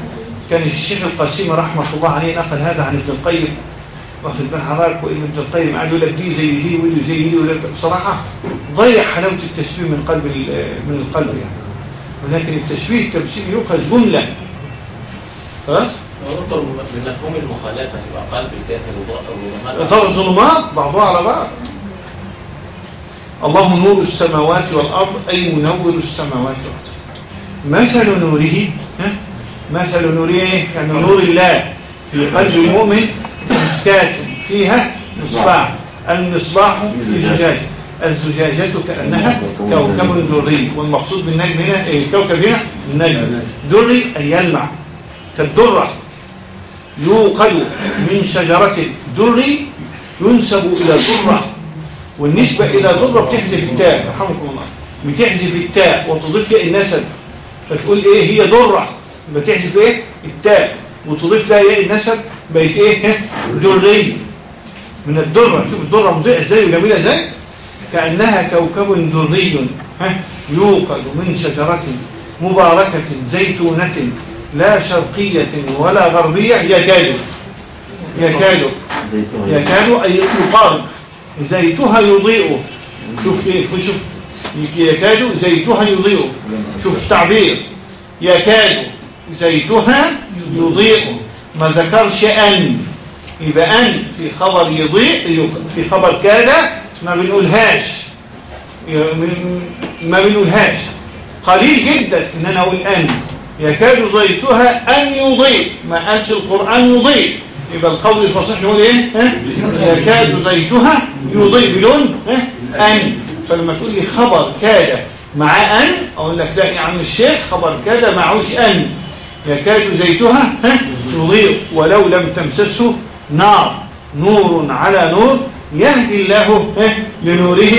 كان الشيخ القاسم رحمة الله عليه نقل هذا عن ابن القيم واخد بال حضرتك وابن ابن القيم قال لك دي زي دي ودي زي دي بصراحة ضيع حلاوة التشبيه من قلب من القلب يعني. ولكن التشبيه التمثيل يؤخذ جملة. خلاص؟ وننظر بمفهوم المخالفة يبقى قلب الكافر وظلمات ظلمات بعضها على بعض. الله نور السماوات والأرض أي منور السماوات والأرض. مثل نوره ها؟ مثل نوره إيه؟ يعني نور الله في قلب المؤمن مشكاة فيها مصباح. المصباح في زجاجة الزجاجة كأنها كوكب دري والمقصود بالنجم هنا إيه؟ كوكب هنا النجم. دري أي يلمع. كالدرة يوقد من شجرة دري ينسب إلى درة والنسبة إلى درة بتحذف التاء رحمكم الله. بتحذف التاء وتضيف النسب فتقول إيه؟ هي درة. بتحذف إيه؟ التاء. وتضيف لها إيه؟ النسب. بقت إيه؟ دري من الدرة. شوف الدرة مضيئة إزاي وجميلة إزاي؟ كأنها كوكب دري. ها؟ يوقد من شجرة مباركة زيتونة لا شرقية ولا غربية. يكاد يكاد يكاد أي يقارب. زيتها يضيء. شوف إيه؟ شوف. يكاد زيتها يضيء. شوف تعبير. يكاد زيتها يضيء. ما ذكرش أن يبقى أن في خبر يضيء في خبر كاد ما بنقولهاش. ما بنقولهاش. قليل جدا إن أنا أقول أن. يكاد زيتها أن يضيء. ما قالش القرآن يضيء. يبقى القول الفصيح نقول إيه؟ يكاد زيتها يضيء بدون؟ أن. فلما تقول لي خبر كاد مع أن أقول لك لا يا عم الشيخ خبر كاد معوش أن. يكاد زيتها ها؟ يضيء ولو لم تمسسه نار نور على نور يهدي الله؟ لنوره؟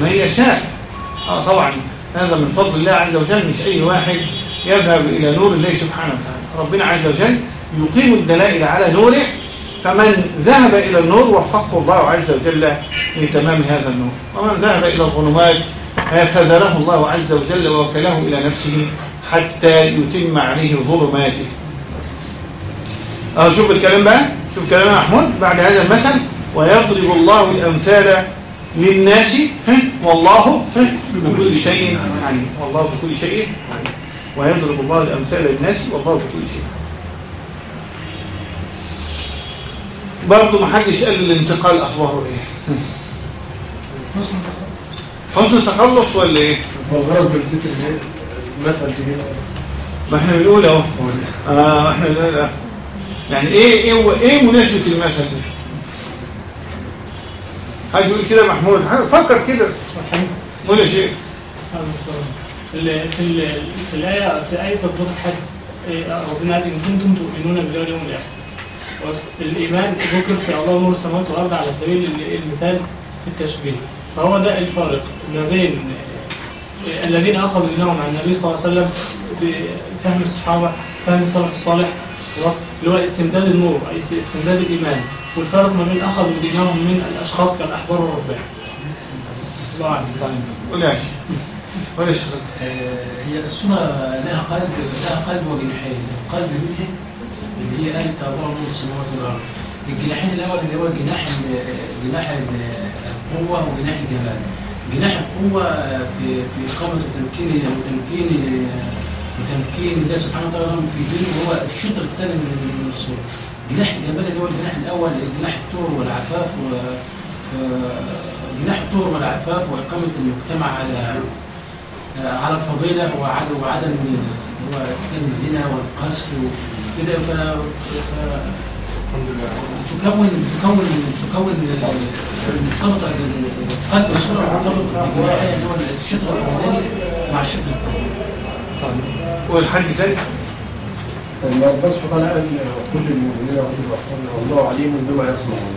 من يشاء آه طبعا هذا من فضل الله عز وجل مش اي واحد يذهب إلى نور الله سبحانه وتعالى ربنا عز وجل يقيم الدلائل على نوره فمن ذهب إلى النور وفقه الله عز وجل لتمام هذا النور ومن ذهب إلى الظلمات فذره الله عز وجل ووكله إلى نفسه حتى يتم عليه ظلماته. أه شوف الكلام بقى. شوف كلام محمود بعد هذا المثل. ويضرب الله الأمثال للناس والله بكل شيء عليم. والله بكل شيء عليم. ويضرب الله الأمثال للناس والله بكل شيء. برضه ما حدش قال الانتقال أخباره إيه؟ حسن تخلص. ولا إيه؟ والغرض من ذكر المثل ما إحنا بنقول اهو. آه إحنا بنقول يعني إيه إيه إيه مناسبة المثل ده؟ حد يقول كده محمود؟ فكر كده. قول يا شيخ. في في ال في الايه في آية تطبيق الحج ربنا قال إن كنتم تؤمنون بالله واليوم الآخر. الإيمان ذكر في الله نور السماوات والأرض على سبيل المثال في التشبيه. فهو ده الفارق ما بين الذين أخذوا دينهم عن النبي صلى الله عليه وسلم بفهم الصحابة فهم السلف الصالح خلاص اللي هو استمداد النور أي استمداد الإيمان. والفرق ما بين أخذوا دينهم من الأشخاص كالأحبار والرهبان الله أعلم. قول يا شيخ. هي السورة لها قلب لها قلب وجناحين. قلب منه اللي هي آية تابع نور السماوات والأرض. الجناحين الأول اللي هو جناح جناح القوة وجناح الجمال. جناح القوة في في إقامة وتمكين وتمكين وتمكين الله سبحانه وتعالى في دينه هو الشطر الثاني من السورة جناح الجمال اللي هو الجناح الأول جناح الطور والعفاف و جناح الطور والعفاف وإقامة المجتمع على على الفضيلة وعدم وعدم هو الزنا والقذف كده ف تكون تكون تكون مرتبطه قلب الصورة مرتبط بالجماعيه اللي هو الشطر الاولاني مع الشطر الثاني. والحد ذلك الله سبحانه وتعالى قال كل المؤمنين يعبدوا الرحمن والله عليم بما يسمعون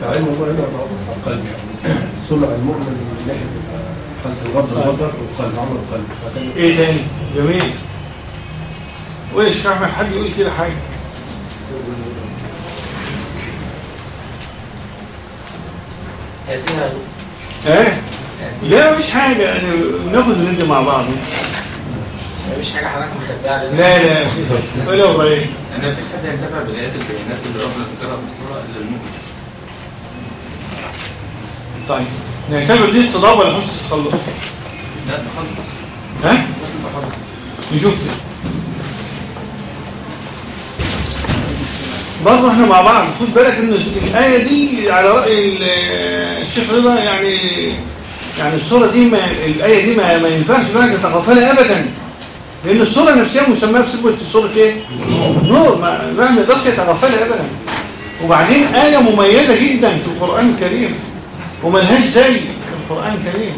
فعلم الله هنا القلب صنع المؤمن من ناحيه حفظ غض البصر والقلب عمل القلب إيه تاني جميل ويش فاهم حد يقول كده حاجة هاتيها إيه؟ لا مش حاجة. يعني ناخد اللي مع بعض. مش حاجة حضرتك مخبيها علينا لا لا. ولا إبراهيم أنا مفيش حد ينتفع بالايات البيانات اللي ربنا ذكرها في السوره الا المؤمن طيب. نعتبر دي صدام ولا حسن تخلص. لا تخلص. ها؟ بس تخلص. نشوف. برضه إحنا مع بعض. خد بالك إن الآية دي على رأي ال- الشيخ رضا يعني يعني الصورة دي ما الآية دي ما, ما ينفعش بقى تتغافلها ابدا. لأن الصورة نفسها مسماها بصفه صورة إيه؟ نور. ما ما يقدرش يتغافلها ابدا. وبعدين آية مميزة جدا في القرآن الكريم. وملهاش زي في القرآن الكريم.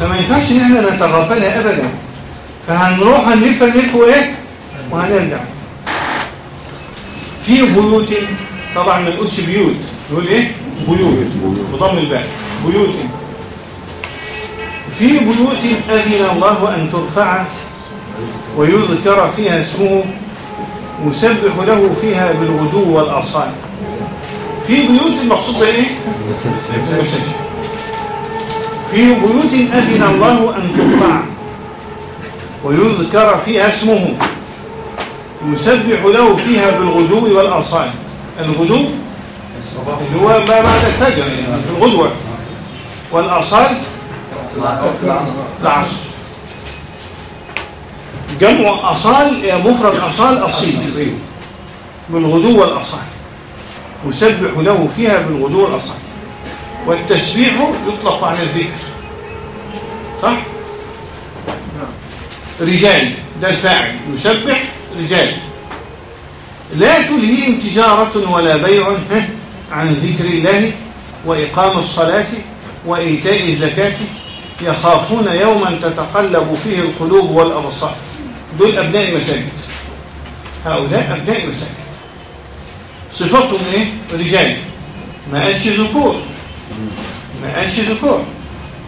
فما ينفعش إن إحنا نتغافلها ابدا. فهنروح هنلف نلف وإيه؟ وهنرجع. في بيوت طبعا ما نقولش بيوت. نقول إيه؟ بيوت. بضم الباء. بيوت. في بيوت أذن الله أن ترفع ويذكر فيها اسمه يسبح له فيها بالغدو والأصال. في بيوت المقصود إيه. في بيوت أذن الله أن ترفع ويذكر فيها اسمه. يسبح له فيها بالغدو والأصال الغدو اللي هو ما بعد الفجر يعني في الغدوة. والأصال العصر. جمع أصال مفرد أصال أصيل بالغدو والأصال يسبح له فيها بالغدو والأصال والتسبيح يطلق على الذكر. صح؟ رجال ده الفاعل. يسبح رجال. لا تلهيهم تجارة ولا بيع عن ذكر الله وإقام الصلاة وإيتاء الزكاة. يخافون يوما تتقلب فيه القلوب والأبصار. دول أبناء المساجد. هؤلاء أبناء المساجد. صفتهم إيه؟ رجال. ما قالش ذكور. ما قالش ذكور.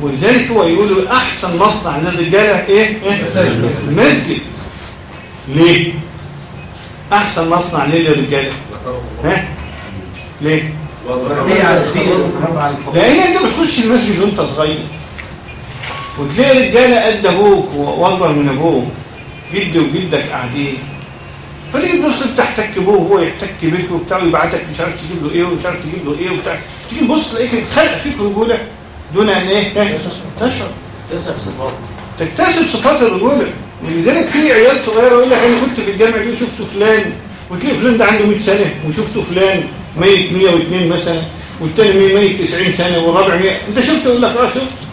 ولذلك هو يقول أحسن مصنع للرجالة إيه؟ إيه؟ مسجد. ليه؟ أحسن مصنع ليه للرجالة؟ ها؟ ليه؟ ليه لأن أنت بتخش المسجد وأنت صغير. وتلاقي رجالة قد أبوك وأكبر من أبوك. جد وجدك قاعدين. فتيجي تبص انت تحتك بوه وهو يحتك بيك وبتاع ويبعتك مش عارف تجيب له إيه ومش عارف تجيب له إيه وبتاع. تيجي تبص تلاقيك خلق فيك رجولة. دون أن إيه؟ تشعر تسب صفات. تكتسب صفات الرجولة. ولذلك في عيال صغيرة يقول لك أنا كنت في الجامع دي وشفت فلان وتلاقي فلان ده عنده 100 سنة وشفته فلان ميت 102 مثلا والتاني ميت 90 سنة والرابع 100 أنت شفته؟ يقول لك آه شفته.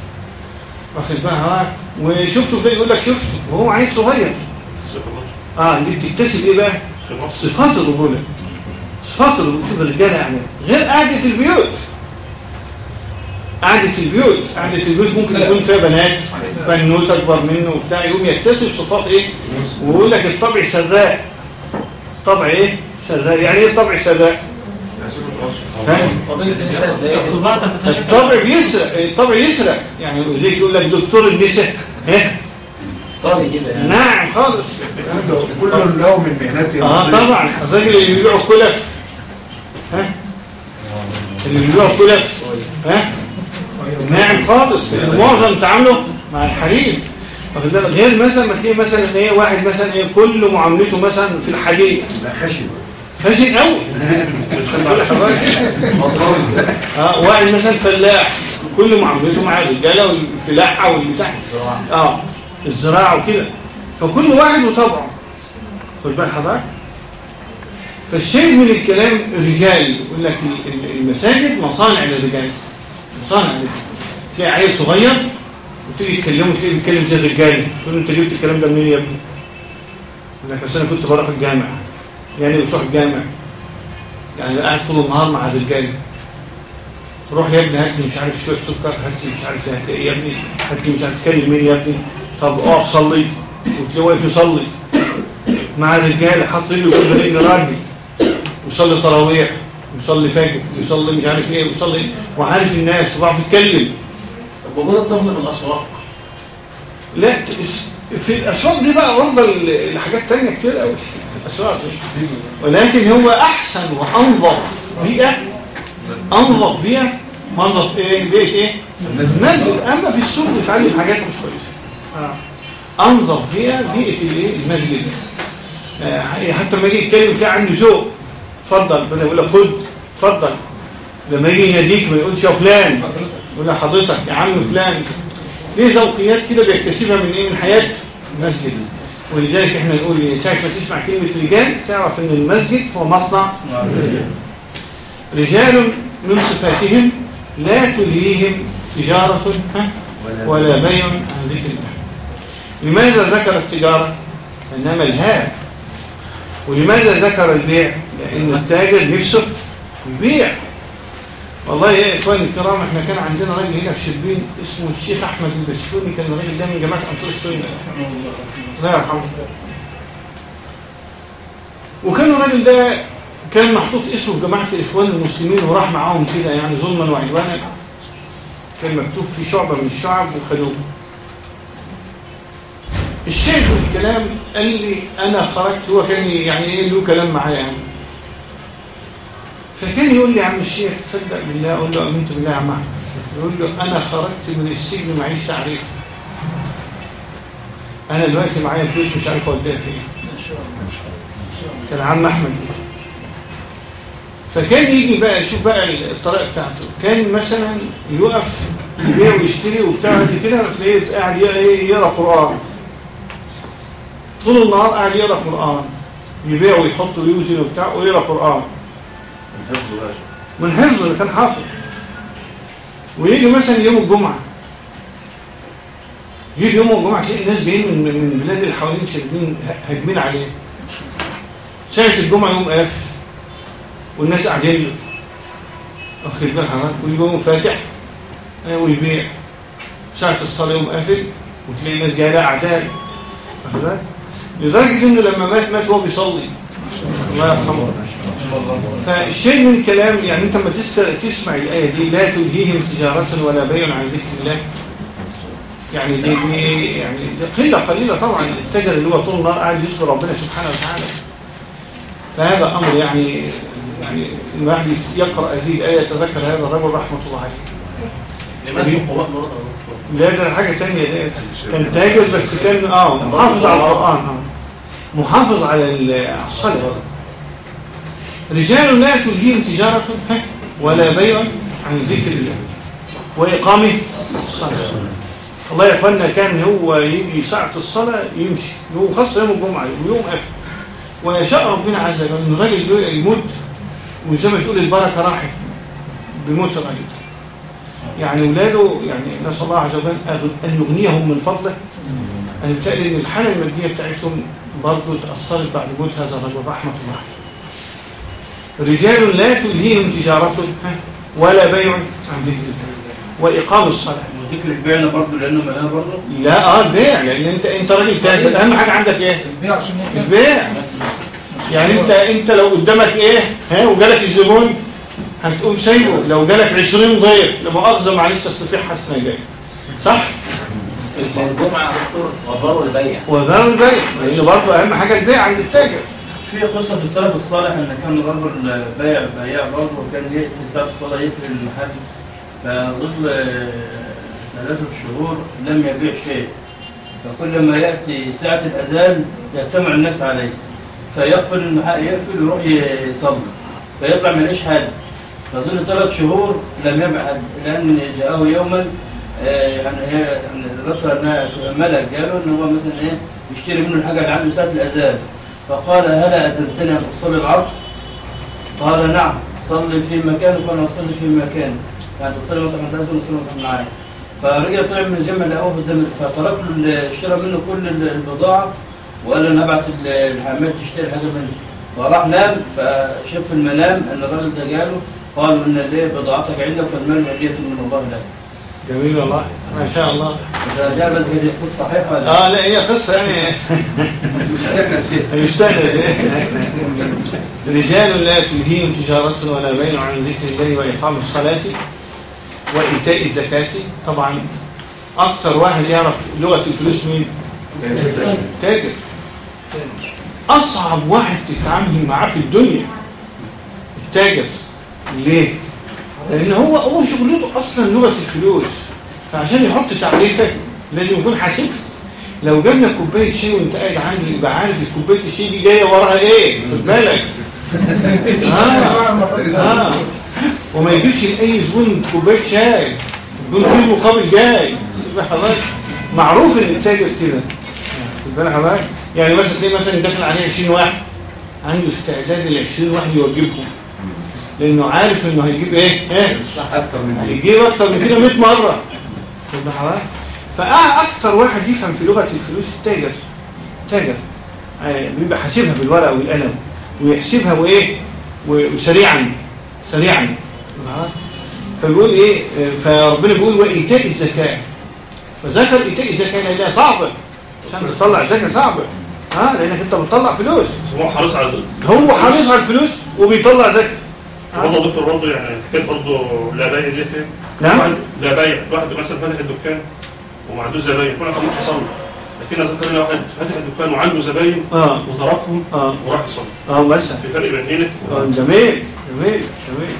واخد بالك آه وشفته فين؟ يقول لك شفته. وهو عيل صغير. آه دي بتكتسب إيه بقى؟ صفات الرجولة. صفات الرجولة شوف الرجالة يعني غير قعده البيوت. قعدة البيوت قعدة البيوت ممكن يكون فيها بنات بنوت أكبر منه وبتاع يقوم يكتسب صفات إيه؟ ويقول لك الطبع سراء. طبع إيه؟ سراء. يعني إيه طبع سراء؟ الطبع بيسرق الطبع يسرق. يعني زي يقول لك دكتور النساء ها؟ طري كده يعني. نعم خالص. كل له من مهنته آه. طبعا. الراجل اللي بيبيع كلف ها؟ اللي بيبيع كلف ها؟ ناعم خالص. معظم تعامله مع الحريم واخد بالك؟ غير مثلا ما تلاقي مثلا إيه واحد مثلا إيه كل معاملته مثلا في الحديد خشن. خشن قوي آه واحد مثلا فلاح. كل معاملته مع الرجالة والفلاحة والبتاع. آه الزراعة وكده. فكل واحد وطبعه. خد بال حضرتك؟ فالشيء من الكلام رجال يقول لك ال- ال- المساجد مصانع للرجال. للرجال تلاقي عيل صغير وتيجي تكلمه تلاقيه بيتكلم زي الرجاله تقول له انت جبت الكلام ده منين يا ابني؟ يقول لك أنا كنت بروح الجامع يعني بتروح الجامع يعني قاعد طول النهار مع الرجاله روح يا ابني هات لي مش عارف شوية سكر هات لي مش عارف إيه يا ابني؟ هات لي مش عارف كلم مين يا ابني؟ طب اقف صلي. وتلاقيه واقف يصلي. مع الرجاله حاط رجله كل رجل راجل. ويصلي تراويح ويصلي فجر ويصلي مش عارف إيه ويصلي وعارف الناس وبيعرف يتكلم. طب وجود الطفل في الأسواق؟ لا في الأسواق دي بقى وضع لحاجات تانية كتير قوي الأسواق دي. ولكن هو أحسن وأنظف بيئة. أنظف بيئة. منظف إيه؟ بيئة إيه؟ المسجد أما في السوق بتعلم حاجات مش كويسة. آه. أنظف بيئة بيئة الايه المسجد. آه، حتى لما يجي يتكلم تلاقي عنده ذوق. اتفضل بدل يقول لك خد. اتفضل. لما يجي يناديك ما يقولش يا فلان. يقول حضرتك يا عم فلان. ليه ذوقيات كده بيكتسبها من إيه؟ من حياة المسجد. ولذلك إحنا نقول ساعه ما تسمع كلمة رجال؟ تعرف إن المسجد هو مصنع رجال. من صفاتهم لا تلهيهم تجارة ولا بيع عن ذكر لماذا ذكر التجارة؟ انما الهاء ولماذا ذكر البيع؟ لأن التاجر نفسه يبيع والله يا إخواني الكرام إحنا كان عندنا راجل هنا في شربين اسمه الشيخ أحمد البشكوني كان الراجل ده من جماعة أنصار السنة الله يرحمه. وكان الراجل ده كان محطوط اسمه في جماعة الإخوان المسلمين وراح معاهم كده يعني ظلما وعدوانا. كان مكتوب في شعبة من الشعب وخدوه. الشيخ بالكلام قال لي أنا خرجت هو كان يعني إيه له كلام معايا يعني. فكان يقول لي عم الشيخ تصدق بالله؟ أقول له امنت بالله يا عم. احمد يقول له أنا خرجت من السجن معيش تعريف أنا دلوقتي معايا فلوس مش عارف أوديها فين. كان عم أحمد. فكان يجي بقى يشوف بقى الطريقة بتاعته. كان مثلا يقف يبيع ويشتري وبتاع كده تلاقيه قاعد يقرأ قرآن. طول النهار قاعد يقرأ قرآن. يبيع ويحط ويوزن وبتاع ويقرأ قران من حفظه اللي كان حافظ. ويجي مثلا يوم الجمعة. يجي يوم الجمعة تلاقي الناس جايين من من البلاد اللي حوالين شادين هاجمين عليه. ساعة الجمعة يوم قافل. والناس قاعدين له واخد بال حضرتك ويجي يوم فاتح. ويبيع. ساعة الصلاة يوم قافل. وتلاقي الناس جاية لها بالك؟ لدرجة إنه لما مات مات وهو بيصلي. الله يرحمه. فالشيء من الكلام يعني أنت لما تس- تسمع الآية دي لا تلهيهم تجارة ولا بيع عن ذكر الله. يعني دي, دي يعني دي قلة قليلة طبعا التاجر اللي هو طول النهار قاعد يذكر ربنا سبحانه وتعالى. فهذا أمر يعني يعني الواحد يقرأ هذه الآية يتذكر هذا الرجل رحمة الله عليه. مرضى لا ده حاجة تانية ده كان تاجر بس كان آه محافظ على القرآن آه. محافظ على ال- الصلاة رجال لا تلهيهم تجارة ولا بيع عن ذكر الله وإقامه الصلاة. الله يا اخوانا كان هو يجي ساعة الصلاة يمشي. هو خاصة يوم الجمعة ويوم قفل ويشاء ربنا عز وجل إن الراجل ده يموت وزي ما تقول البركة راحت بموت الراجل يعني اولاده يعني نسأل الله عز وجل أن يغنيهم من فضله أنا بتقلي ان الحاله الماديه بتاعتهم برضه تأثرت بعد موت هذا الرجل رحمة الله عليه. رجال لا تلهيهم تجاره ها، ولا بيع عن ذكر الله. وإقام الصلاة. وذكر البيع برضه لأنه مليان برضه لا آه البيع لأن انت أنت راجل تاجر أهم حاجة عندك إيه؟ البيع عشان البيع يعني انت أنت لو قدامك إيه؟ ها وجالك الزبون هتقوم سايبه. لو جالك 20 ضيف لمؤاخذة معلش في حسنه جاي صح؟ في الجمعة يا دكتور وفروا البيع. وذر البيع لأن برضه أهم حاجة البيع عند التاجر. في قصة في السلف الصالح إن كان رجل بايع بياع برضه وكان ياتي ساعه الصلاه يقفل المحل. فظل ثلاثة شهور لم يبيع شيء. فكل ما يأتي ساعة الأذان يجتمع الناس عليه. فيقفل المحل يقفل ويروح يصلي. فيطلع ما يلاقيش حد فظل ثلاث شهور لم يبيع حد لأن جاءه يوما يعني هي يعني ملك قالوا إن هو مثلا إيه يشتري منه الحاجة اللي عنده ساعه الأذان. فقال هلا اذنتني ان اصلي العصر؟ قال نعم صلي في مكانك وأنا أصلي في مكاني يعني تصلي وانت تاذن وتصلي وأنت معايا. فرجع طلع من الجمع لقوه قدام فترك له اشترى منه كل البضاعة وقال أنا ابعت الحمال تشتري حاجة مني فراح نام فشاف في المنام إن الراجل ده جاله قالوا إن ليه بضاعتك عندك والمال ملية من الله لك. جميل والله. ما شاء الله. ده ده بس هذه قصة صحيحة ولا آه لا هي قصة يعني. يستأنس فيها. يستند رجال لا تلهيهم تجارة ولا بيع عن ذكر الله وإقام الصلاة وإيتاء الزكاة. طبعا أكثر واحد يعرف لغة الفلوس مين؟ تاجر. أصعب واحد تتعامل معاه في الدنيا التاجر. ليه؟ لأن هو هو شغلته أصلا لغة الفلوس. فعشان يحط تعريفه لازم يكون حاسبها لو جبنا كوباية شاي وأنت قاعد عندي يبقى عارف الكوبايه الشاي دي جاية وراها إيه؟ خد بالك. آه. آه. وما يجيبش لاي زبون كوباية شاي. يكون في مقابل جاي. حضرتك معروف إن التاجر كده. خد بالك حضرتك يعني مثلا تلاقي مثلا داخل عليه 20 واحد عنده استعداد ال 20 واحد يوجبهم لأنه عارف إنه هيجيب إيه؟ إيه؟ أكثر من هيجيب أكتر من كده 100 مرة. خد بالك حضرتك فأكثر واحد يفهم في لغة الفلوس التاجر. تاجر. آه، بيبقى حاسبها بالورقة والقلم ويحسبها وإيه؟ و- وسريعا سريعا. فبيقول إيه؟ آه، فربنا بيقول وإيتاء الزكاة. فذكر إيتاء الزكاة لأنها صعبة. عشان تطلع زكاة صعبة. ها؟ لأنك أنت بتطلع فلوس. هو حريص على هو حريص على الفلوس وبيطلع زكاة. والله دكتور برضه يعني حكايه برضه لا بيع دي فين؟ نعم. واحد لا بيع واحد مثلا فاتح الدكان وما عندوش زباين. فانا كان يصلي. لكن اذا كان واحد فاتح الدكان وعنده زباين آه. وتركهم آه. وراح يصلي. آه بس في فرق بين هنا آه، جميل. جميل. جميل.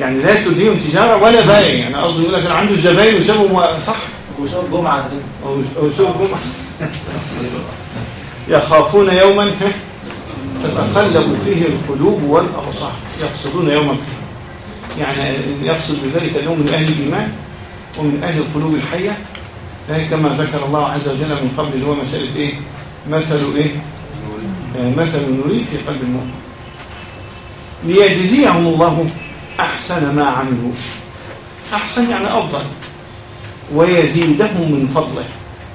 يعني لا تديهم تجارة ولا بيع يعني قصدي يقول لك أنا عنده زباين وسابهم صح؟ وسوق أو أو سوق جمعة. يخافون يوما ها، تتقلب فيه القلوب والأبصار. يقصدون يوم القيامة. يعني يقصد بذلك اليوم من أهل الإيمان ومن أهل القلوب الحية. كما ذكر الله عز وجل من قبل اللي هو مسألة إيه؟ مثل إيه؟ آه، مثل نريد في قلب المؤمن. ليجزيهم الله أحسن ما عملوا. أحسن يعني أفضل. ويزيدهم من فضله.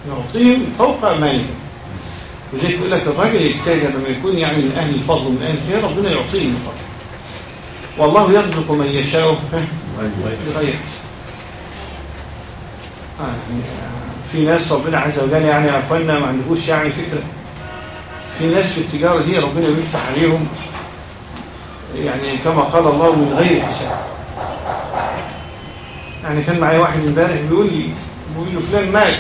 يعطيهم فوق أمانهم وزي يقول لك الراجل التاجر لما يكون يعني من أهل الفضل ومن أهل الخير ربنا يعطيه من فضله. والله يرزق من يشاء. بغير حساب آه يعني آه، في ناس ربنا عز وجل يعني اخوانا ما عندهوش يعني فكرة. في ناس في التجارة دي ربنا بيفتح عليهم يعني كما قال الله من غير حساب. يعني كان معايا واحد امبارح بيقول لي بيقول له فلان مات.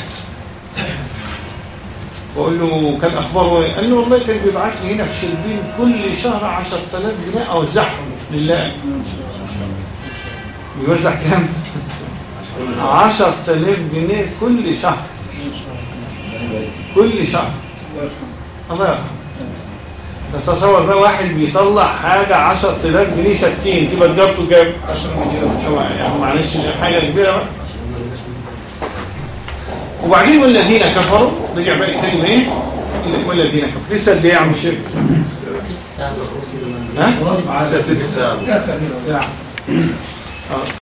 بقول له كان أخباره إيه؟ قال لي والله كان بيبعت لي هنا في شربين كل شهر 10000 جنيه أوزعهم. لله بيوزع كام؟ 10000 جنيه كل شهر كل شهر الله يرحمه تتصور بقى واحد بيطلع حاجة 10000 جنيه ستين تبقى تجارته كام؟ 10 مليون يعني معلش حاجة كبيرة بقى وبعدين والذين كفروا رجع بقى الكلمة إيه؟ والذين كفروا لسه قد إيه يا عم؟ ها؟ ساعة كفى ساعة آه.